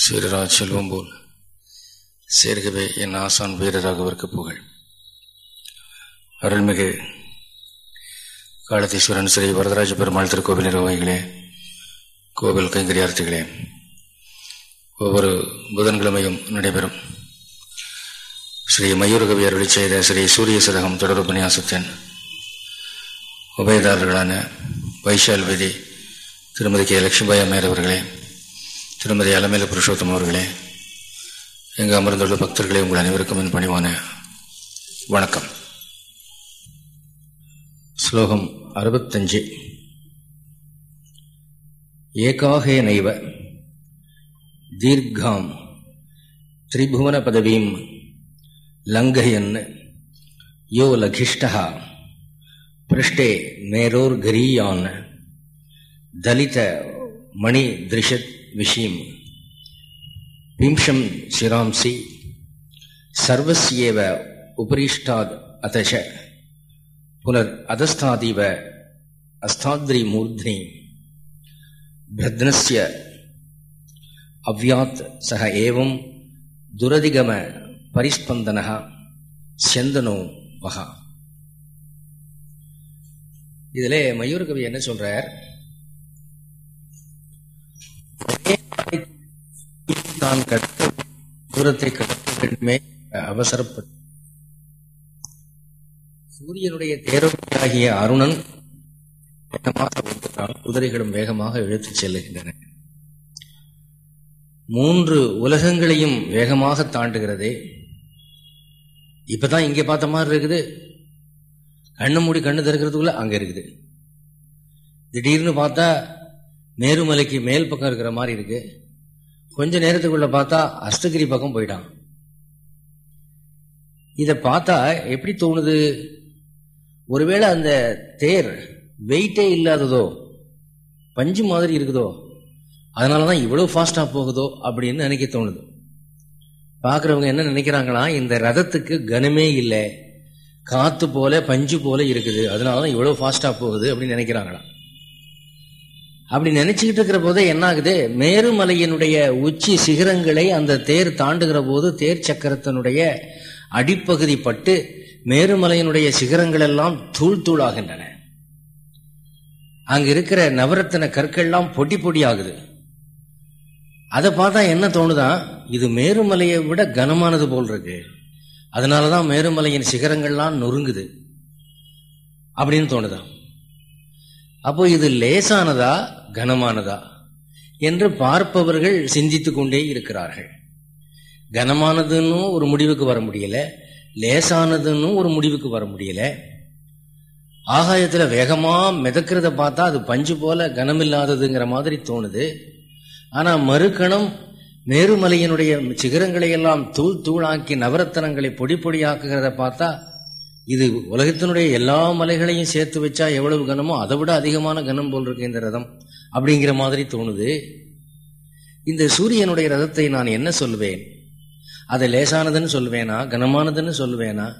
சீரராஜ் செல்வம் போல். சேர்கவே என் ஆசான் வீரராகவிற்கு புகழ். அருள்மிகு காலத்தீஸ்வரன் ஸ்ரீ வரதராஜ பெருமாள் திருக்கோவில் நிர்வாகிகளே கோவில் கைங்கரியார்த்திகளே ஒவ்வொரு புதன்கிழமையும் நடைபெறும். ஸ்ரீ மயூரகவியர் அருளி செய்த ஸ்ரீ சூரிய சதகம் தொடர் உபன்யாசத்தின் உபயதாரர்களான வைஷால் விதி திருமதி கே. லட்சுமிபாய் அம்மையர் அவர்களே திருமதி அலமேல புருஷோத்தம் அவர்களே எங்கள் அமர்ந்துள்ள பக்தர்களே உங்கள் அனைவருக்கும் என் பணிவான வணக்கம். ஸ்லோகம் அறுபத்தஞ்சு. ஏகாகே நைவ தீர்காம் திரிபுவன பதவீம் லங்கயன் யோ லகிஷ்டா பிருஷ்டே மேரோர்கரீயான் தலித மணி திருஷத் விஷயம். விம்சம் சிராம்சி சர்வசியேவ உபரிஷ்டாத் அதஷ புனர் அதஸ்தாதிவ அஸ்தாத்ரி மூர்த்னி பிரத்னஸ்ய அவ்யாத் சக ஏவம் துரதிகம பரிஸ்பந்தன செந்தனோ மகா. இதில் மயூர் கவி என்ன சொல்கிறார் தான் கடத்த தூரத்தை கடத்த வேண்டுமே அவசரப்பட்டு சூரியனுடைய தேரோட்டியாகிய அருணன் வேகமாக ஒன்றுதான் குதிரைகளும் வேகமாக இழுத்துச் செல்லுகின்றன. மூன்று உலகங்களையும் வேகமாக தாண்டுகிறதே. இப்பதான் இங்க பார்த்த மாதிரி இருக்குது. கண்ணு மூடி கண்ணு திறக்கிறதுக்குள்ள அங்க இருக்குது. திடீர்னு பார்த்தா மேருமலைக்கு மேல் பக்கம் இருக்கிற மாதிரி இருக்கு. கொஞ்ச நேரத்துக்குள்ள பார்த்தா அஷ்டகிரி பக்கம் போயிட்டான். இதை பார்த்தா எப்படி தோணுது? ஒருவேளை அந்த தேர் வெயிட்டே இல்லாததோ பஞ்சு மாதிரி இருக்குதோ அதனாலதான் இவ்வளவு ஃபாஸ்டா போகுதோ அப்படின்னு நினைக்க தோணுது. பாக்குறவங்க என்ன நினைக்கிறாங்களா இந்த ரதத்துக்கு கனமே இல்லை. காத்து போல பஞ்சு போல இருக்குது. அதனாலதான் இவ்வளவு ஃபாஸ்டா போகுது அப்படின்னு நினைக்கிறாங்களாம். அப்படி நினைச்சுக்கிட்டு இருக்கிற போதே என்ன ஆகுது? மேருமலையினுடைய உச்சி சிகரங்களை அந்த தேர் தாண்டுகிற போது தேர் சக்கரத்தினுடைய அடிப்பகுதி பட்டு மேருமலையினுடைய சிகரங்கள் எல்லாம் தூள் தூளாகின்றன. அங்க இருக்கிற நவரத்தின கற்கள்லாம் பொடி பொடி ஆகுது. அதை பார்த்தா என்ன தோணுதான் இது மேருமலையை விட கனமானது போல் இருக்கு. அதனாலதான் மேருமலையின் சிகரங்கள்லாம் நொறுங்குது. அப்படின்னு தோணுதான் அப்போ இது லேசானதா? கனமானதா என்று பார்ப்பவர்கள் சிந்தித்து கொண்டே இருக்கிறார்கள். கனமானதுன்னு ஒரு முடிவுக்கு வர முடியல லேசானதுன்னு ஒரு முடிவுக்கு வர முடியல. ஆகாயத்தில் வேகமாக மிதக்கிறத பார்த்தா அது பஞ்சு போல கனமில்லாததுங்கிற மாதிரி தோணுது. ஆனால் மறுக்கணம் மேருமலையினுடைய சிகரங்களை எல்லாம் தூள் தூளாக்கி நவரத்தனங்களை பொடி பொடியாக்குகிறத பார்த்தா இது உலகத்தினுடைய எல்லா மலைகளையும் சேர்த்து வச்சா எவ்வளவு கனமோ அதை விட அதிகமான கனம் போல் இருக்கு இந்த ரதம். அப்படிங்கிற மாதிரி தோணுது. இந்த சூரியனுடைய ரதத்தை நான் என்ன சொல்லுவேன்? அதை லேசானதுன்னு சொல்வேனா கனமானதுன்னு சொல்லுவேனா?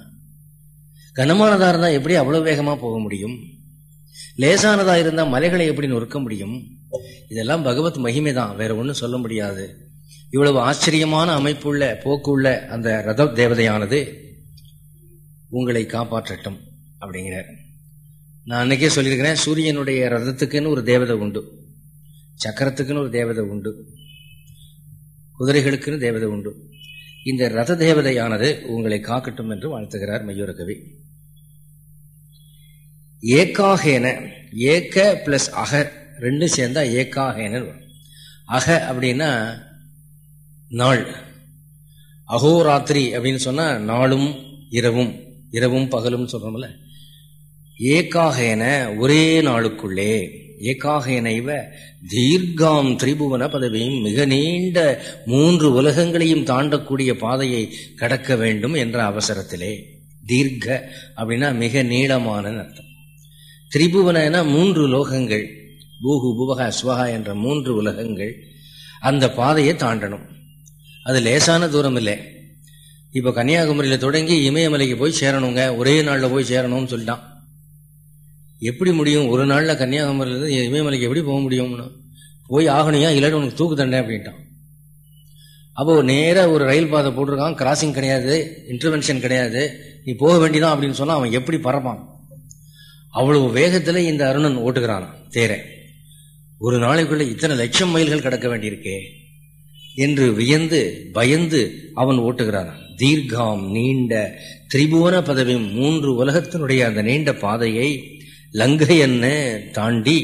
கனமானதா இருந்தால் எப்படி அவ்வளவு வேகமா போக முடியும்? லேசானதா இருந்தால் மலைகளை எப்படி நொறுக்க முடியும்? இதெல்லாம் பகவத் மகிமை தான் வேற ஒன்றும் சொல்ல முடியாது. இவ்வளவு ஆச்சரியமான அமைப்புள்ள போக்குள்ள அந்த ரத தேவதையானது உங்களை காப்பாற்றட்டும் அப்படிங்கிறார். நான் அன்னைக்கே சொல்லியிருக்கிறேன் சூரியனுடைய ரதத்துக்குன்னு ஒரு தேவதை உண்டு. சக்கரத்துக்குன்னு ஒரு தேவதை உண்டு. குதிரைகளுக்குன்னு தேவதை உண்டு. இந்த ரத தேவதையானது உங்களை காக்கட்டும் என்று வாழ்த்துகிறார் மயூரகவி ஏக்காகேன ஏக்க பிளஸ் அக ரெண்டும் சேர்ந்தா ஏக்காகேன அக அப்படின்னா நாள். அகோராத்திரி அப்படின்னு சொன்னா நாளும் இரவும் இரவும் பகலும் சொல்றோம்ல. ஏக்காகேன ஒரே நாளுக்குள்ளே ஏக்காகேன இவ தீர்காம் திரிபுவன பதவியும் மிக நீண்ட மூன்று உலகங்களையும் தாண்டக்கூடிய பாதையை கடக்க வேண்டும் என்ற அவசரத்திலே. தீர்க்க அப்படின்னா மிக நீளமான அர்த்தம். திரிபுவன மூன்று லோகங்கள் பூகு புவக ஸ்வகா என்ற மூன்று உலகங்கள் அந்த பாதையை தாண்டணும். அது லேசான தூரம் இல்லை. இப்போ கன்னியாகுமரியில் தொடங்கி இமயமலைக்கு போய் சேரணுங்க ஒரே நாளில் போய் சேரணும்னு சொல்லிட்டான். எப்படி முடியும்? ஒரு நாளில் கன்னியாகுமரியிலேருந்து இமயமலைக்கு எப்படி போக முடியும்னு. போய் ஆகணையா இல்லாட்டி உனக்கு தூக்கு தண்டை அப்படின்ட்டான். அப்போ நேராக ஒரு ரயில் பாதை போட்டிருக்கான். கிராசிங் கிடையாது. இன்டர்வென்ஷன் கிடையாது. நீ போக வேண்டியதான் அப்படின்னு சொன்னால் அவன் எப்படி பறப்பான்? அவ்வளவு வேகத்தில் இந்த அருணன் ஓட்டுகிறான் தேரை. ஒரு நாளைக்குள்ள இத்தனை லட்சம் மைல்கள் கடக்க வேண்டியிருக்கே என்று வியந்து பயந்து அவன் ஓட்டுகிறான் தீர்காம் நீண்ட திரிபுவன பதவி மூன்று உலகத்தினுடைய அந்த நீண்ட பாதையை லங்கை என்ன தாண்டி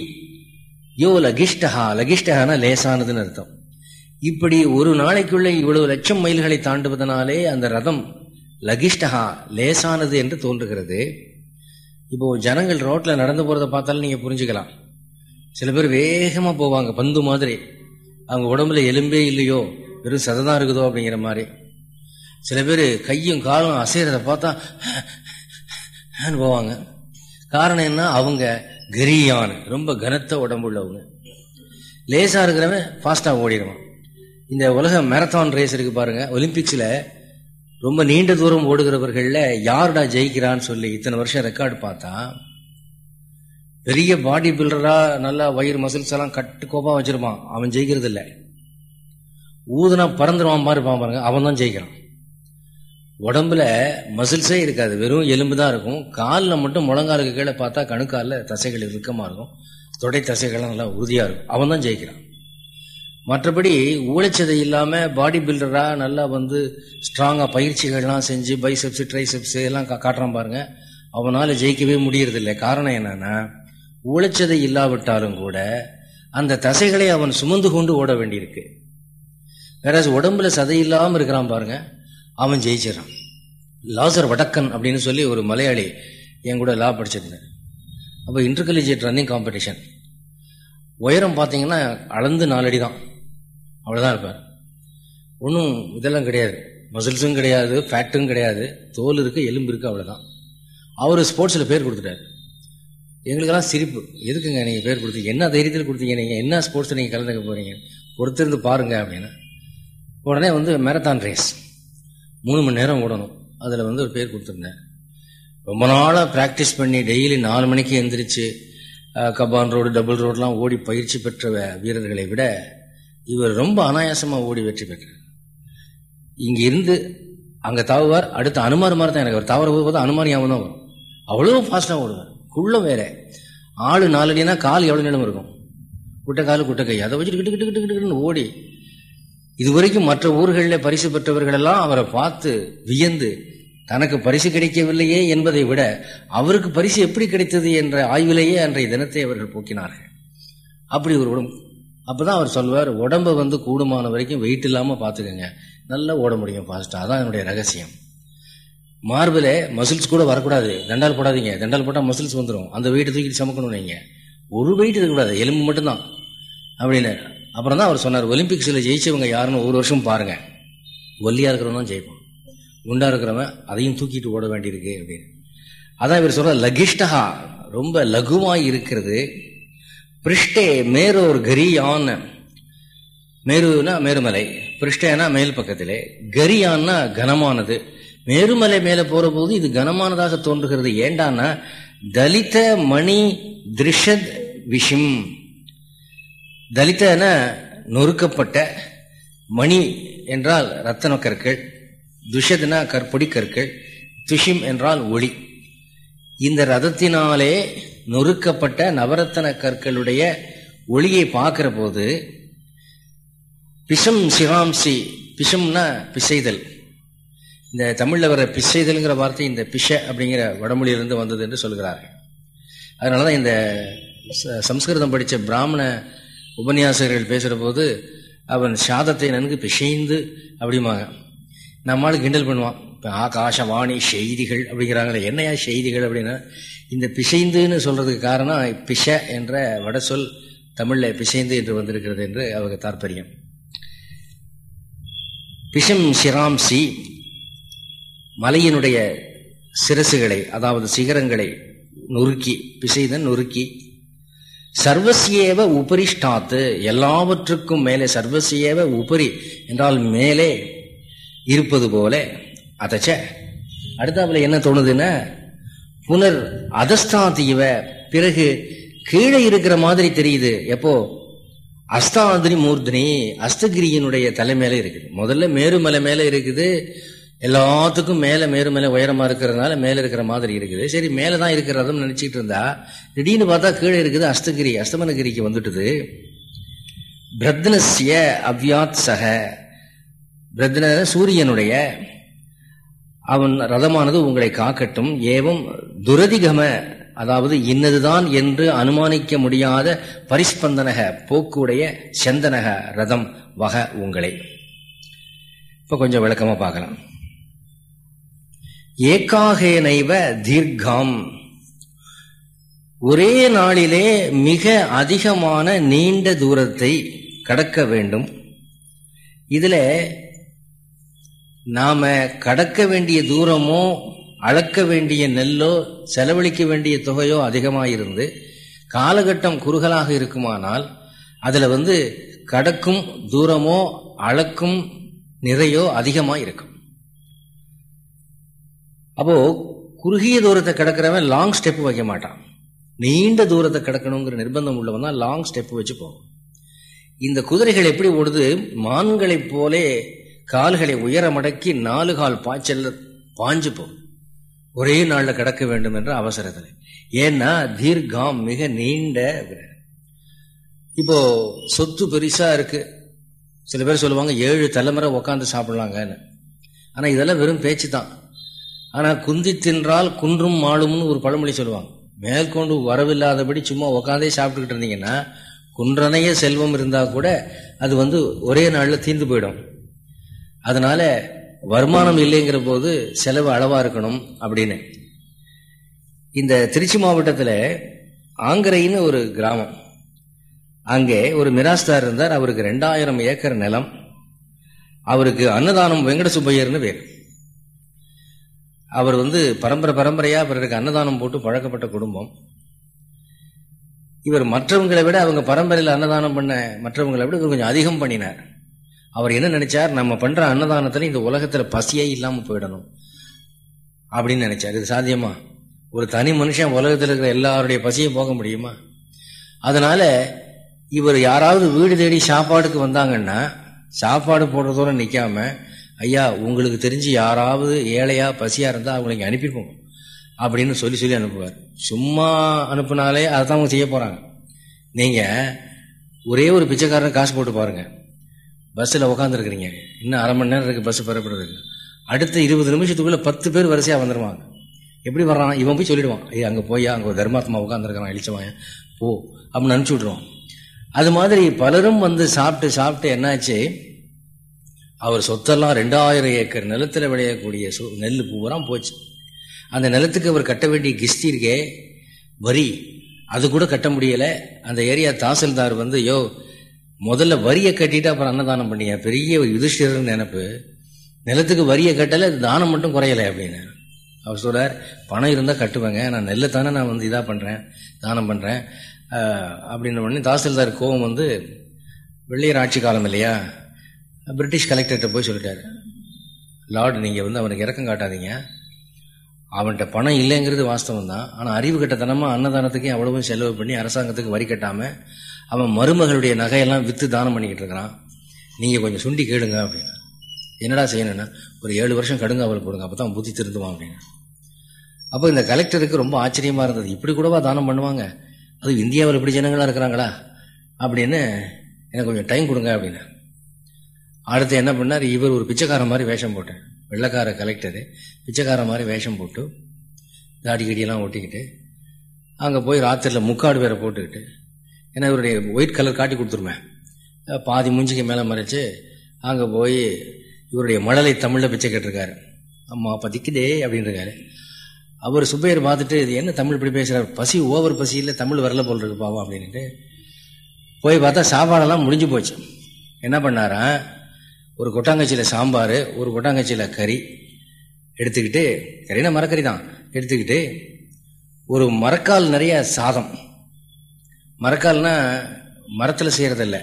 யோ லகிஷ்டஹா லகிஷ்டஹானா லேசானதுன்னு அர்த்தம். இப்படி ஒரு நாளைக்குள்ள இவ்வளவு லட்சம் மைல்களை தாண்டுவதனாலே அந்த ரதம் லகிஷ்டஹா லேசானது என்று தோன்றுகிறது. இப்போ ஜனங்கள் ரோட்ல நடந்து போறத பார்த்தாலும் நீங்க புரிஞ்சுக்கலாம். சில பேர் வேகமா போவாங்க பந்து மாதிரி. அவங்க உடம்புல எலும்பே இல்லையோ வெறும் சததான் இருக்குதோ அப்படிங்கிற மாதிரி. சில பேர் கையும் காலும் அசைறத பார்த்தா போவாங்க. காரணம் என்ன? அவங்க கரியான் ரொம்ப கனத்த உடம்புள்ளவங்க. லேசா இருக்கிறவன் ஃபாஸ்டா ஓடிடுவான். இந்த உலக மேரத்தான் ரேஸ் இருக்கு பாருங்க. ஒலிம்பிக்ஸ்ல ரொம்ப நீண்ட தூரம் ஓடுகிறவர்கள்ல யாருடா ஜெயிக்கிறான்னு சொல்லி இத்தனை வருஷம் ரெக்கார்டு பார்த்தா பெரிய பாடி பில்டரா நல்லா வயிறு மசில்ஸ் எல்லாம் கட்டு கோப்பா வச்சிருப்பான். அவன் ஜெயிக்கிறது இல்லை ஊதுனா பறந்துருவான் மாதிரி பாருங்க. அவன் தான் ஜெயிக்கிறான். உடம்புல மசில்ஸே இருக்காது. வெறும் எலும்பு தான் இருக்கும். காலில் மட்டும் முழங்காலுக்கு கீழே பார்த்தா கணுக்காலில் தசைகள் இறுக்கமாக இருக்கும். தொடை தசைகள்லாம் நல்லா உறுதியாக இருக்கும். அவன் தான் ஜெயிக்கிறான். மற்றபடி ஊழைச்சதை இல்லாமல் பாடி பில்டராக நல்லா வந்து ஸ்ட்ராங்காக பயிற்சிகள்லாம் செஞ்சு பைசெப்ஸ் ட்ரைசெப்ஸ் எல்லாம் காட்டுறான் பாருங்க. அவனால் ஜெயிக்கவே முடியறதில்லை. காரணம் என்னன்னா ஊழைச்சதை இல்லாவிட்டாலும் கூட அந்த தசைகளை அவன் சுமந்து கொண்டு ஓட வேண்டியிருக்கு. வேற உடம்புல சதை இல்லாமல் இருக்கிறான் பாருங்க. அவன் ஜெயிச்சிடறான். லாசர் வடக்கன் அப்படின்னு சொல்லி ஒரு மலையாளி என் கூட லா படிச்சிருந்தேன் அப்போ இன்டர்கலிஜியேட் ரன்னிங் காம்படிஷன் உயரம் பார்த்தீங்கன்னா அளந்து நாலடி தான். அவ்வளோதான் இருப்பார். ஒன்றும் இதெல்லாம் கிடையாது. மசில்ஸும் கிடையாது ஃபேட்டும் கிடையாது. தோல் இருக்கு எலும்பு இருக்கு அவ்வளோதான் அவர் ஸ்போர்ட்ஸில் பேர் கொடுத்துட்டாரு. எங்களுக்கெல்லாம் சிரிப்பு. எதுக்குங்க நீங்கள் பேர் கொடுத்தீங்க என்ன தைரியத்தில் கொடுத்தீங்க நீங்கள் என்ன ஸ்போர்ட்ஸில் நீங்கள் கலந்துக்க போகிறீங்க பொறுத்திருந்து பாருங்க அப்படின்னு. உடனே வந்து மேரத்தான் ரேஸ் மூணு மணி நேரம் ஓடணும். அதில் வந்து ஒரு பேர் கொடுத்துருந்தேன். ரொம்ப நாளாக ப்ராக்டிஸ் பண்ணி டெய்லி நாலு மணிக்கு எந்திரிச்சு கபான் ரோடு டபுள் ரோடெலாம் ஓடி பயிற்சி பெற்ற வீரர்களை விட இவர் ரொம்ப அனாயாசமாக ஓடி வெற்றி பெற்றார். இங்கே இருந்து அங்கே தாவுவார் அடுத்த அனுமார் மாதிரி தான் எனக்கு அவர். தாவர போது அனுமான் ஞாபகம் தான் வரும். அவ்வளோ ஃபாஸ்ட்டாக ஓடுவார். குள்ளம் வேற. ஆள் நாலடினா கால் எவ்வளோ நிலம் இருக்கும்? குட்டை கால் குட்டை கை. அதை வச்சுட்டு கிட்டு கிட்டு கிட்டு கிட்டுன்னு ஓடி இதுவரைக்கும் மற்ற ஊர்களில் பரிசு பெற்றவர்கள் எல்லாம் அவரை பார்த்து வியந்து தனக்கு பரிசு கிடைக்கவில்லையே என்பதை விட அவருக்கு பரிசு எப்படி கிடைத்தது என்ற ஆய்விலேயே அன்றைய தினத்தை அவர்கள் போக்கினார்கள். அப்படி ஒரு உடம்பு. அப்பதான் அவர் சொல்வார் உடம்பை வந்து கூடுமான வரைக்கும் வெயிட் இல்லாம பாத்துக்கோங்க நல்லா ஓட முடியும் ஃபாஸ்ட்டாக அதான் என்னுடைய ரகசியம். மார்பில் மசில்ஸ் கூட வரக்கூடாது. தண்டால் போடாதீங்க. தண்டால் போட்டால் மசில்ஸ் வந்துடும் அந்த வெயிட்டை தூக்கிட்டு சமக்கணும் நீங்க. ஒரு வெயிட் இருக்கக்கூடாது. எலும்பு மட்டும்தான். அப்படின்னு அப்புறம் தான் அவர் சொன்னார் ஒலிம்பிக்ஸில் ஜெயிச்சவங்க யாருன்னு ஒரு வருஷம் பாருங்க. ஒல்லியாக இருக்கிறவங்க தான் ஜெயிப்பான். குண்டா இருக்கிறவன் அதையும் தூக்கிட்டு ஓட வேண்டியிருக்கு. அப்படின்னு. அதான் இவர் சொல்ற லகிஷ்டகா ரொம்ப லகுவாய் இருக்கிறது. பிருஷ்டே மேரோர் கரியான். மேருனா மேருமலை பிருஷ்டேனா மேல் பக்கத்திலே. கரியான்னா கனமானது. மேருமலை மேல போற போது இது கனமானதாக தோன்றுகிறது. ஏண்டான்னா தலித மணி திருஷத் விஷம். தலித்தன நொறுக்கப்பட்ட மணி என்றால் ரத்தன கற்கள் துஷதுனா கற்பொடி கற்கள் துஷிம் என்றால் ஒளி. இந்த ரதத்தினாலே நொறுக்கப்பட்ட நவரத்தன கற்களுடைய ஒளியை பார்க்கிற போது பிஷம் சிவாம்சி பிஷம்னா பிசைதல். இந்த தமிழில் வர பிசைதல்ங்கிற வார்த்தை இந்த பிஷ அப்படிங்கிற வடமொழியிலிருந்து வந்தது என்று சொல்கிறார்கள். அதனாலதான் இந்த சம்ஸ்கிருதம் படித்த பிராமண உபன்யாசகர்கள் பேசுகிற போது அவன் சாதத்தை நன்கு பிசைந்து அப்படிமாங்க நம்மளால் கிண்டல் பண்ணுவான். இப்போ ஆகாசவாணி செய்திகள் அப்படிங்கிறாங்களே என்னையா செய்திகள் அப்படின்னா இந்த பிசைந்துன்னு சொல்றதுக்கு காரணம் பிஷ என்ற வட சொல் தமிழில் பிசைந்து என்று வந்திருக்கிறது என்று அவங்க தாற்பயம். பிஷம் சிராம்சி மலையினுடைய சிரசுகளை அதாவது சிகரங்களை நொறுக்கி பிசைதன் நொறுக்கி சர்வசியேவ உபரிஷ்டாத்து. எல்லாவற்றுக்கும் மேலே சர்வசியேவ உபரி என்றால் மேலே இருப்பது போல அதச்ச. அடுத்தாப்புல என்ன தோணுதுன்னா புனர் அதஸ்தாதீவ பிறகு கீழே இருக்கிற மாதிரி தெரியுது. எப்போ? அஸ்தாதிரி மூர்தினி அஸ்தகிரியினுடைய தலை இருக்குது. முதல்ல மேருமலை மேல இருக்குது. எல்லாத்துக்கும் மேல மேலே உயரமா இருக்கிறதுனால மேல இருக்கிற மாதிரி இருக்குது. சரி மேலதான் இருக்கிறதும் நினைச்சிட்டு இருந்தா திடீர்னு பார்த்தா கீழே இருக்குது அஸ்தகிரி அஸ்தமனகிரிக்கு வந்துட்டுது. பிரத்னஸ்ய அவ்யாத் சக. பிரத்ன சூரியனுடைய அவன் ரதமானது உங்களை காக்கட்டும். ஏவம் துரதிகம அதாவது இன்னதுதான் என்று அனுமானிக்க முடியாத பரிஸ்பந்தனக போக்குடைய செந்தனக ரதம் வக உங்களை. இப்ப கொஞ்சம் விளக்கமா பார்க்கலாம். ஏகாகேனைவ தீர்க்கம். ஒரே நாளிலே மிக அதிகமான நீண்ட தூரத்தை கடக்க வேண்டும். இதில் நாம் கடக்க வேண்டிய தூரமோ அளக்க வேண்டிய நெல்லோ செலவழிக்க வேண்டிய தொகையோ அதிகமாக இருந்து காலகட்டம் குறுகலாக இருக்குமானால் அதில் வந்து கடக்கும் தூரமோ அளக்கும் நிறையோ அதிகமாக இருக்கும் அப்போ குறுகிய தூரத்தை கிடக்கிறவன் லாங் ஸ்டெப் வைக்க மாட்டான். நீண்ட தூரத்தை கிடக்கணுங்கிற நிர்பந்தம் உள்ளவன் தான் லாங் ஸ்டெப் வச்சு போகும் இந்த குதிரைகள் எப்படி ஓடுது? மான்களைப் போலே கால்களை உயர மடக்கி நாலு கால் பாய்ச்சல் பாஞ்சு போகும். ஒரே நாளில் கிடக்க வேண்டும் என்ற அவசரத்தில். ஏன்னா தீர்காம் மிக நீண்ட இப்போ சொத்து பெருசா இருக்கு. சில பேர் சொல்லுவாங்க ஏழு தலைமுறை உக்காந்து சாப்பிடலாங்கன்னு. ஆனால் இதெல்லாம் வெறும் பேச்சு தான் ஆனா குந்தி தின்றால் குன்றும் மாளும்னு ஒரு பழமொழி சொல்லுவாங்க. மேற்கொண்டு வரவில்லாதபடி சும்மா உக்காந்தே சாப்பிட்டுக்கிட்டு இருந்தீங்கன்னா குன்றனைய செல்வம் இருந்தா கூட அது வந்து ஒரே நாள்ல தீர்ந்து போயிடும். அதனால வருமானம் இல்லைங்கிற போது செலவு அளவா இருக்கணும் அப்படின்னு. இந்த திருச்சி மாவட்டத்தில் ஆங்கரைன்னு ஒரு கிராமம். அங்கே ஒரு மிராஸ்தார் இருந்தார். அவருக்கு ரெண்டாயிரம் ஏக்கர் நிலம். அவருக்கு அன்னதானம் வெங்கட சுப்பையர்னு பேர். அவர் வந்து பரம்பரை பரம்பரையா பிறருக்கு அன்னதானம் போட்டு பழக்கப்பட்ட குடும்பம். இவர் மற்றவங்களை விட அவங்க பரம்பரையில் அன்னதானம் பண்ண மற்றவங்களை விட இவர் கொஞ்சம் அதிகம் பண்ணினார். அவர் என்ன நினைச்சார்? நம்ம பண்ற அன்னதானத்துல இந்த உலகத்துல பசியே இல்லாம போயிடணும் அப்படின்னு நினைச்சார். இது சாத்தியமா? ஒரு தனி மனுஷன் உலகத்தில் இருக்கிற எல்லாருடைய பசியும் போக முடியுமா? அதனால இவர் யாராவது வீடு தேடி சாப்பாடுக்கு வந்தாங்கன்னா சாப்பாடு போடுறதோட நிக்காம ஐயா உங்களுக்கு தெரிஞ்சு யாராவது ஏழையா பசியா இருந்தா இங்கே அனுப்பிப்போம் அப்படின்னு சொல்லி சொல்லி அனுப்புவார். சும்மா அனுப்புனாலே அதான் அவங்க செய்ய போறாங்க. நீங்க ஒரே ஒரு பிச்சைக்காரன் காசு போட்டு பாருங்க. பஸ்ஸில் உட்காந்துருக்குறீங்க இன்னும் அரை மணி நேரம் இருக்கு பஸ் பெறப்படுறதுக்கு. அடுத்த இருபது நிமிஷத்துக்குள்ள பத்து பேர் வரிசையா வந்துருவாங்க. எப்படி வர்றான்? இவன் போய் சொல்லிடுவான். ஐயா அங்கே போயா அங்கே ஒரு தர்மாத்மா உட்காந்துருக்கான் இழிச்சவாயன் போ. அப்படின்னு அனுப்பிச்சி விட்ருவான் அது மாதிரி பலரும் வந்து சாப்பிட்டு சாப்பிட்டு என்னாச்சு? அவர் சொத்தெல்லாம் ரெண்டாயிரம் ஏக்கர் நிலத்தில் விளையக்கூடிய நெல் பூரா போச்சு. அந்த நிலத்துக்கு அவர் கட்ட வேண்டிய கிஸ்தி இருக்கே வரி அது கூட கட்ட முடியலை. அந்த ஏரியா தாசில்தார் வந்து யோ முதல்ல வரியை கட்டிட்டு அப்புறம் அன்னதானம் பண்ணியா? பெரிய ஒரு யுதிஷ்டிரன் நினைப்பு. நிலத்துக்கு வரியை கட்டலை தானம் மட்டும் குறையலை அப்படின்னு. அவர் சொல்கிறார் பணம் இருந்தால் கட்டுவேங்க நான் நெல்லை தானே நான் வந்து இதாக பண்ணுறேன் தானம் பண்ணுறேன் அப்படின்னு பண்ணி தாசில்தார் கோவம் வந்து வெள்ளையர் ஆட்சி காலம் இல்லையா? பிரிட்டிஷ் கலெக்டர்கிட்ட போய் சொல்லிட்டாரு. லார்டு நீங்கள் வந்து அவனுக்கு இறக்கம் காட்டாதீங்க. அவன்கிட்ட பணம் இல்லைங்கிறது வாஸ்தவம் தான். ஆனால் அறிவு கட்டத்தனமாக அன்னதானத்துக்கே அவ்வளவும் செலவு பண்ணி அரசாங்கத்துக்கு வரி கட்டாமல் அவன் மருமகளுடைய நகையெல்லாம் விற்று தானம் பண்ணிக்கிட்டு இருக்கிறான். நீங்கள் கொஞ்சம் சுண்டி கேளுங்க அப்படின்னு. என்னடா செய்யணும்னா ஒரு ஏழு வருஷம் கடுங்க அவள் போடுங்க அப்போ தான் புத்தி திருந்துவான் அப்படின்னு. அப்போ இந்த கலெக்டருக்கு ரொம்ப ஆச்சரியமாக இருந்தது. இப்படி கூடவா தானம் பண்ணுவாங்க? அது இந்தியாவில் இப்படி ஜனங்களாக இருக்கிறாங்களா? அப்படின்னு எனக்கு கொஞ்சம் டைம் கொடுங்க அப்படின்னு. அடுத்து என்ன பண்ணார்? இவர் ஒரு பிச்சைக்கார மாதிரி வேஷம் போட்டார். வெள்ளக்கார கலெக்டரு பிச்சைக்கார மாதிரி வேஷம் போட்டு தாடி கடியெல்லாம் ஒட்டிக்கிட்டு அங்கே போய் ராத்திரியில் முக்காடு வேற போட்டுக்கிட்டு ஏன்னா இவருடைய ஒயிட் கலர் காட்டி கொடுத்துருமே. பாதி மூஞ்சிக்கு மேலே மறைச்சு அங்கே போய் இவருடைய மழலை தமிழில் பிச்சை கேட்டிருக்காரு. அம்மா பதிக்குதே அப்படின்றாரு அவர் சுப்பையர் பார்த்துட்டு இது என்ன தமிழ் இப்படி பேசுகிறார் பசி ஓவர் பசி இல்லை தமிழ் வரல போல் இருக்கு பாவம் அப்படின்ட்டு போய் பார்த்தா சாப்பாடெல்லாம் முடிஞ்சு போச்சு. என்ன பண்ணாரான் ஒரு கொட்டாங்கச்சியில் சாம்பார் ஒரு கொட்டாங்கச்சியில் கறி எடுத்துக்கிட்டு கறினா மரக்கறி தான். எடுத்துக்கிட்டு ஒரு மரக்கால் நிறைய சாதம். மரக்கால்னா மரத்தில் செய்கிறதில்ல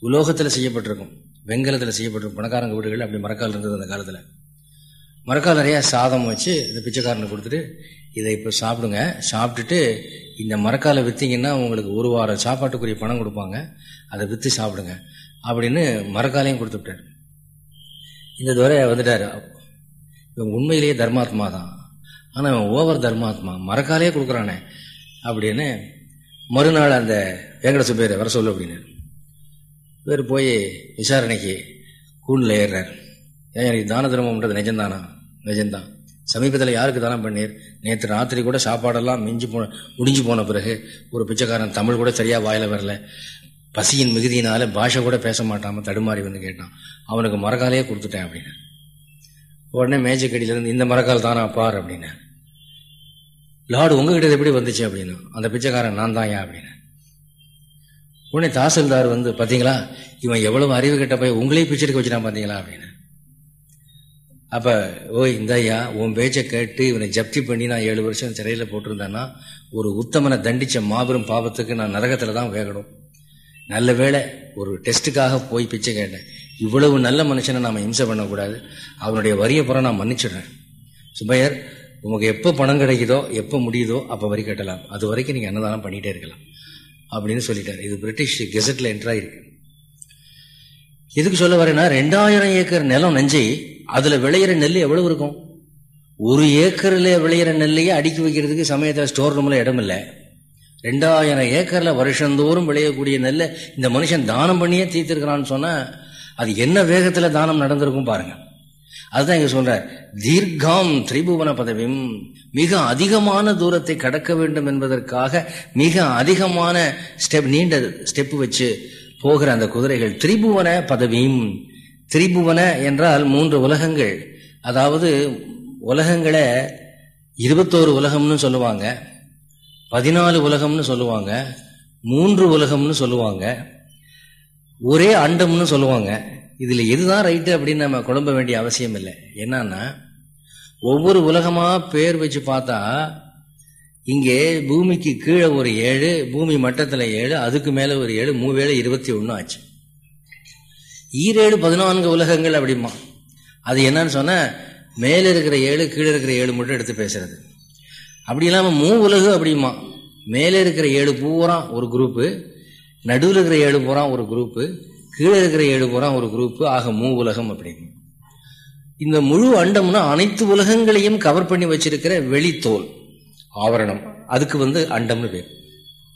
உலோகத்தில் செய்யப்பட்டிருக்கும். வெங்கலத்தில் செய்யப்பட்டிருக்கும். பணக்காரங்க வீடுகள் அப்படி மரக்கால் இருந்தது அந்த காலத்தில். மரக்கால் நிறைய சாதம் வச்சு இந்த பிச்சைக்காரனை கொடுத்துட்டு இதை இப்போ சாப்பிடுங்க. சாப்பிட்டுட்டு இந்த மரக்காலை விற்றீங்கன்னா உங்களுக்கு ஒரு வாரம் சாப்பாட்டுக்குரிய பணம் கொடுப்பாங்க. அதை விற்று சாப்பிடுங்க. அப்படின்னு மரக்காலையும் கொடுத்துட்டார் இந்த துறை வந்துட்டார். இவன் உண்மையிலேயே தர்மாத்மா தான் ஆனால் இவன் ஓவர் தர்மாத்மா. மரக்காலையே கொடுக்குறானே அப்படின்னு மறுநாள் அந்த வேங்கட பேரை வர சொல்லு அப்படின்னு இவர் போய் விசாரணைக்கு கூண்டில் ஏறுறார். ஏன் எனக்கு தான தர்மம்ன்றது நிஜம்தானா? நிஜம்தான். சமீபத்தில் யாருக்கு தானம் பண்ணீர்? நேற்று ராத்திரி கூட சாப்பாடெல்லாம் மிஞ்சி போன முடிஞ்சு போன பிறகு ஒரு பிச்சைக்காரன் தமிழ் கூட சரியாக வாயில வரல. பசியின் மிகுதியினால பாஷை கூட பேச மாட்டாம தடுமாறி வந்து கேட்டான். அவனுக்கு மரக்காலையே கொடுத்துட்டேன் அப்படின்னு உடனே மேஜக்கடியிலேருந்து இந்த மரக்கால் தானா பார் அப்படின்னு லார்டு உங்ககிட்ட எப்படி வந்துச்சு? அப்படின்னு. அந்த பிச்சைக்காரன் நான் தான் ஏன் அப்படின்னு. உடனே தாசில்தார் வந்து பார்த்தீங்களா இவன் எவ்வளவு அறிவு கெட்ட போய் உங்களே பிச்சைக்கு வச்சுட்டான் பார்த்தீங்களா அப்படின்னு. அப்ப ஓய் இந்த ஐயா உன் பேச்சை கேட்டு இவனை ஜப்தி பண்ணி நான் ஏழு வருஷம் சிறையில போட்டிருந்தேன்னா ஒரு உத்தமனை தண்டிச்ச மாபெரும் பாவத்துக்கு நான் நரகத்தில் தான் வேகணும். நல்ல வேளை ஒரு டெஸ்ட்டுக்காக போய் பிச்சை கேட்டேன். இவ்வளவு நல்ல மனுஷனை நாம் இம்சை பண்ணக்கூடாது. அவனுடைய வரிய புறம் நான் மன்னிச்சிடுறேன். சுபையர் உங்களுக்கு எப்போ பணம் கிடைக்குதோ எப்போ முடியுதோ அப்போ வரி கட்டலாம். அது வரைக்கும் நீங்கள் அன்னதானம் பண்ணிகிட்டே இருக்கலாம். அப்படின்னு சொல்லிட்டார். இது பிரிட்டிஷ் கெசட்டில் என்ட்ராயிருக்கு எதுக்கு சொல்ல வரேன்னா ரெண்டாயிரம் ஏக்கர் நிலம் நெஞ்சி அதில் விளையிற நெல் எவ்வளவு இருக்கும்? ஒரு ஏக்கரில் விளையிற நெல்லையே அடுக்கி வைக்கிறதுக்கு சமயத்தில் ஸ்டோர் ரூமில் இடம் இல்லை ரெண்டாயிரம் ஏக்கர்ல வருஷந்தோறும் விளையக்கூடிய நெல்லை இந்த மனுஷன் தானம் பண்ணியே தீர்த்திருக்கிறான்னு சொன்னா அது என்ன வேகத்துல தானம் நடந்திருக்கும் பாருங்க. அதுதான் இங்க சொல்ற தீர்க்காம் திரிபுவன பதவியும் மிக அதிகமான தூரத்தை கடக்க வேண்டும் என்பதற்காக மிக அதிகமான ஸ்டெப் நீண்ட ஸ்டெப் வச்சு போகிற அந்த குதிரைகள் திரிபுவன பதவியும் திரிபுவன என்றால் மூன்று உலகங்கள். அதாவது உலகங்களை இருபத்தோரு உலகம்னு சொல்லுவாங்க. பதினாலு உலகம்னு சொல்லுவாங்க மூன்று உலகம்னு சொல்லுவாங்க ஒரே அண்டம்னு சொல்லுவாங்க. இதுல எதுதான் ரைட்டு அப்படின்னு நம்ம குழம்ப வேண்டிய அவசியம் இல்லை. என்னன்னா ஒவ்வொரு உலகமா பேர் வச்சு பார்த்தா இங்கே பூமிக்கு கீழே ஒரு ஏழு பூமி மட்டத்தில் ஏழு அதுக்கு மேலே ஒரு ஏழு மூவேழு இருபத்தி ஒன்று ஆச்சு. ஈரேழு பதினான்கு உலகங்கள் அப்படிமா அது என்னன்னு சொன்னால் மேலே இருக்கிற ஏழு கீழே இருக்கிற ஏழு மட்டும் எடுத்து பேசுறது. அப்படி இல்லாம மூ உலகு அப்படிமா. மேலே இருக்கிற ஏழு பூரா ஒரு குரூப்பு நடுவில் இருக்கிற ஏழு பூரா ஒரு குரூப்பு கீழே இருக்கிற ஏழு பூரா ஒரு குரூப்பு ஆக மூ உலகம் அப்படின்னு இந்த முழு அண்டம்னா அனைத்து உலகங்களையும் கவர் பண்ணி வச்சிருக்கிற வெளித்தோல் ஆவரணம். அதுக்கு வந்து அண்டம்னு பேர்.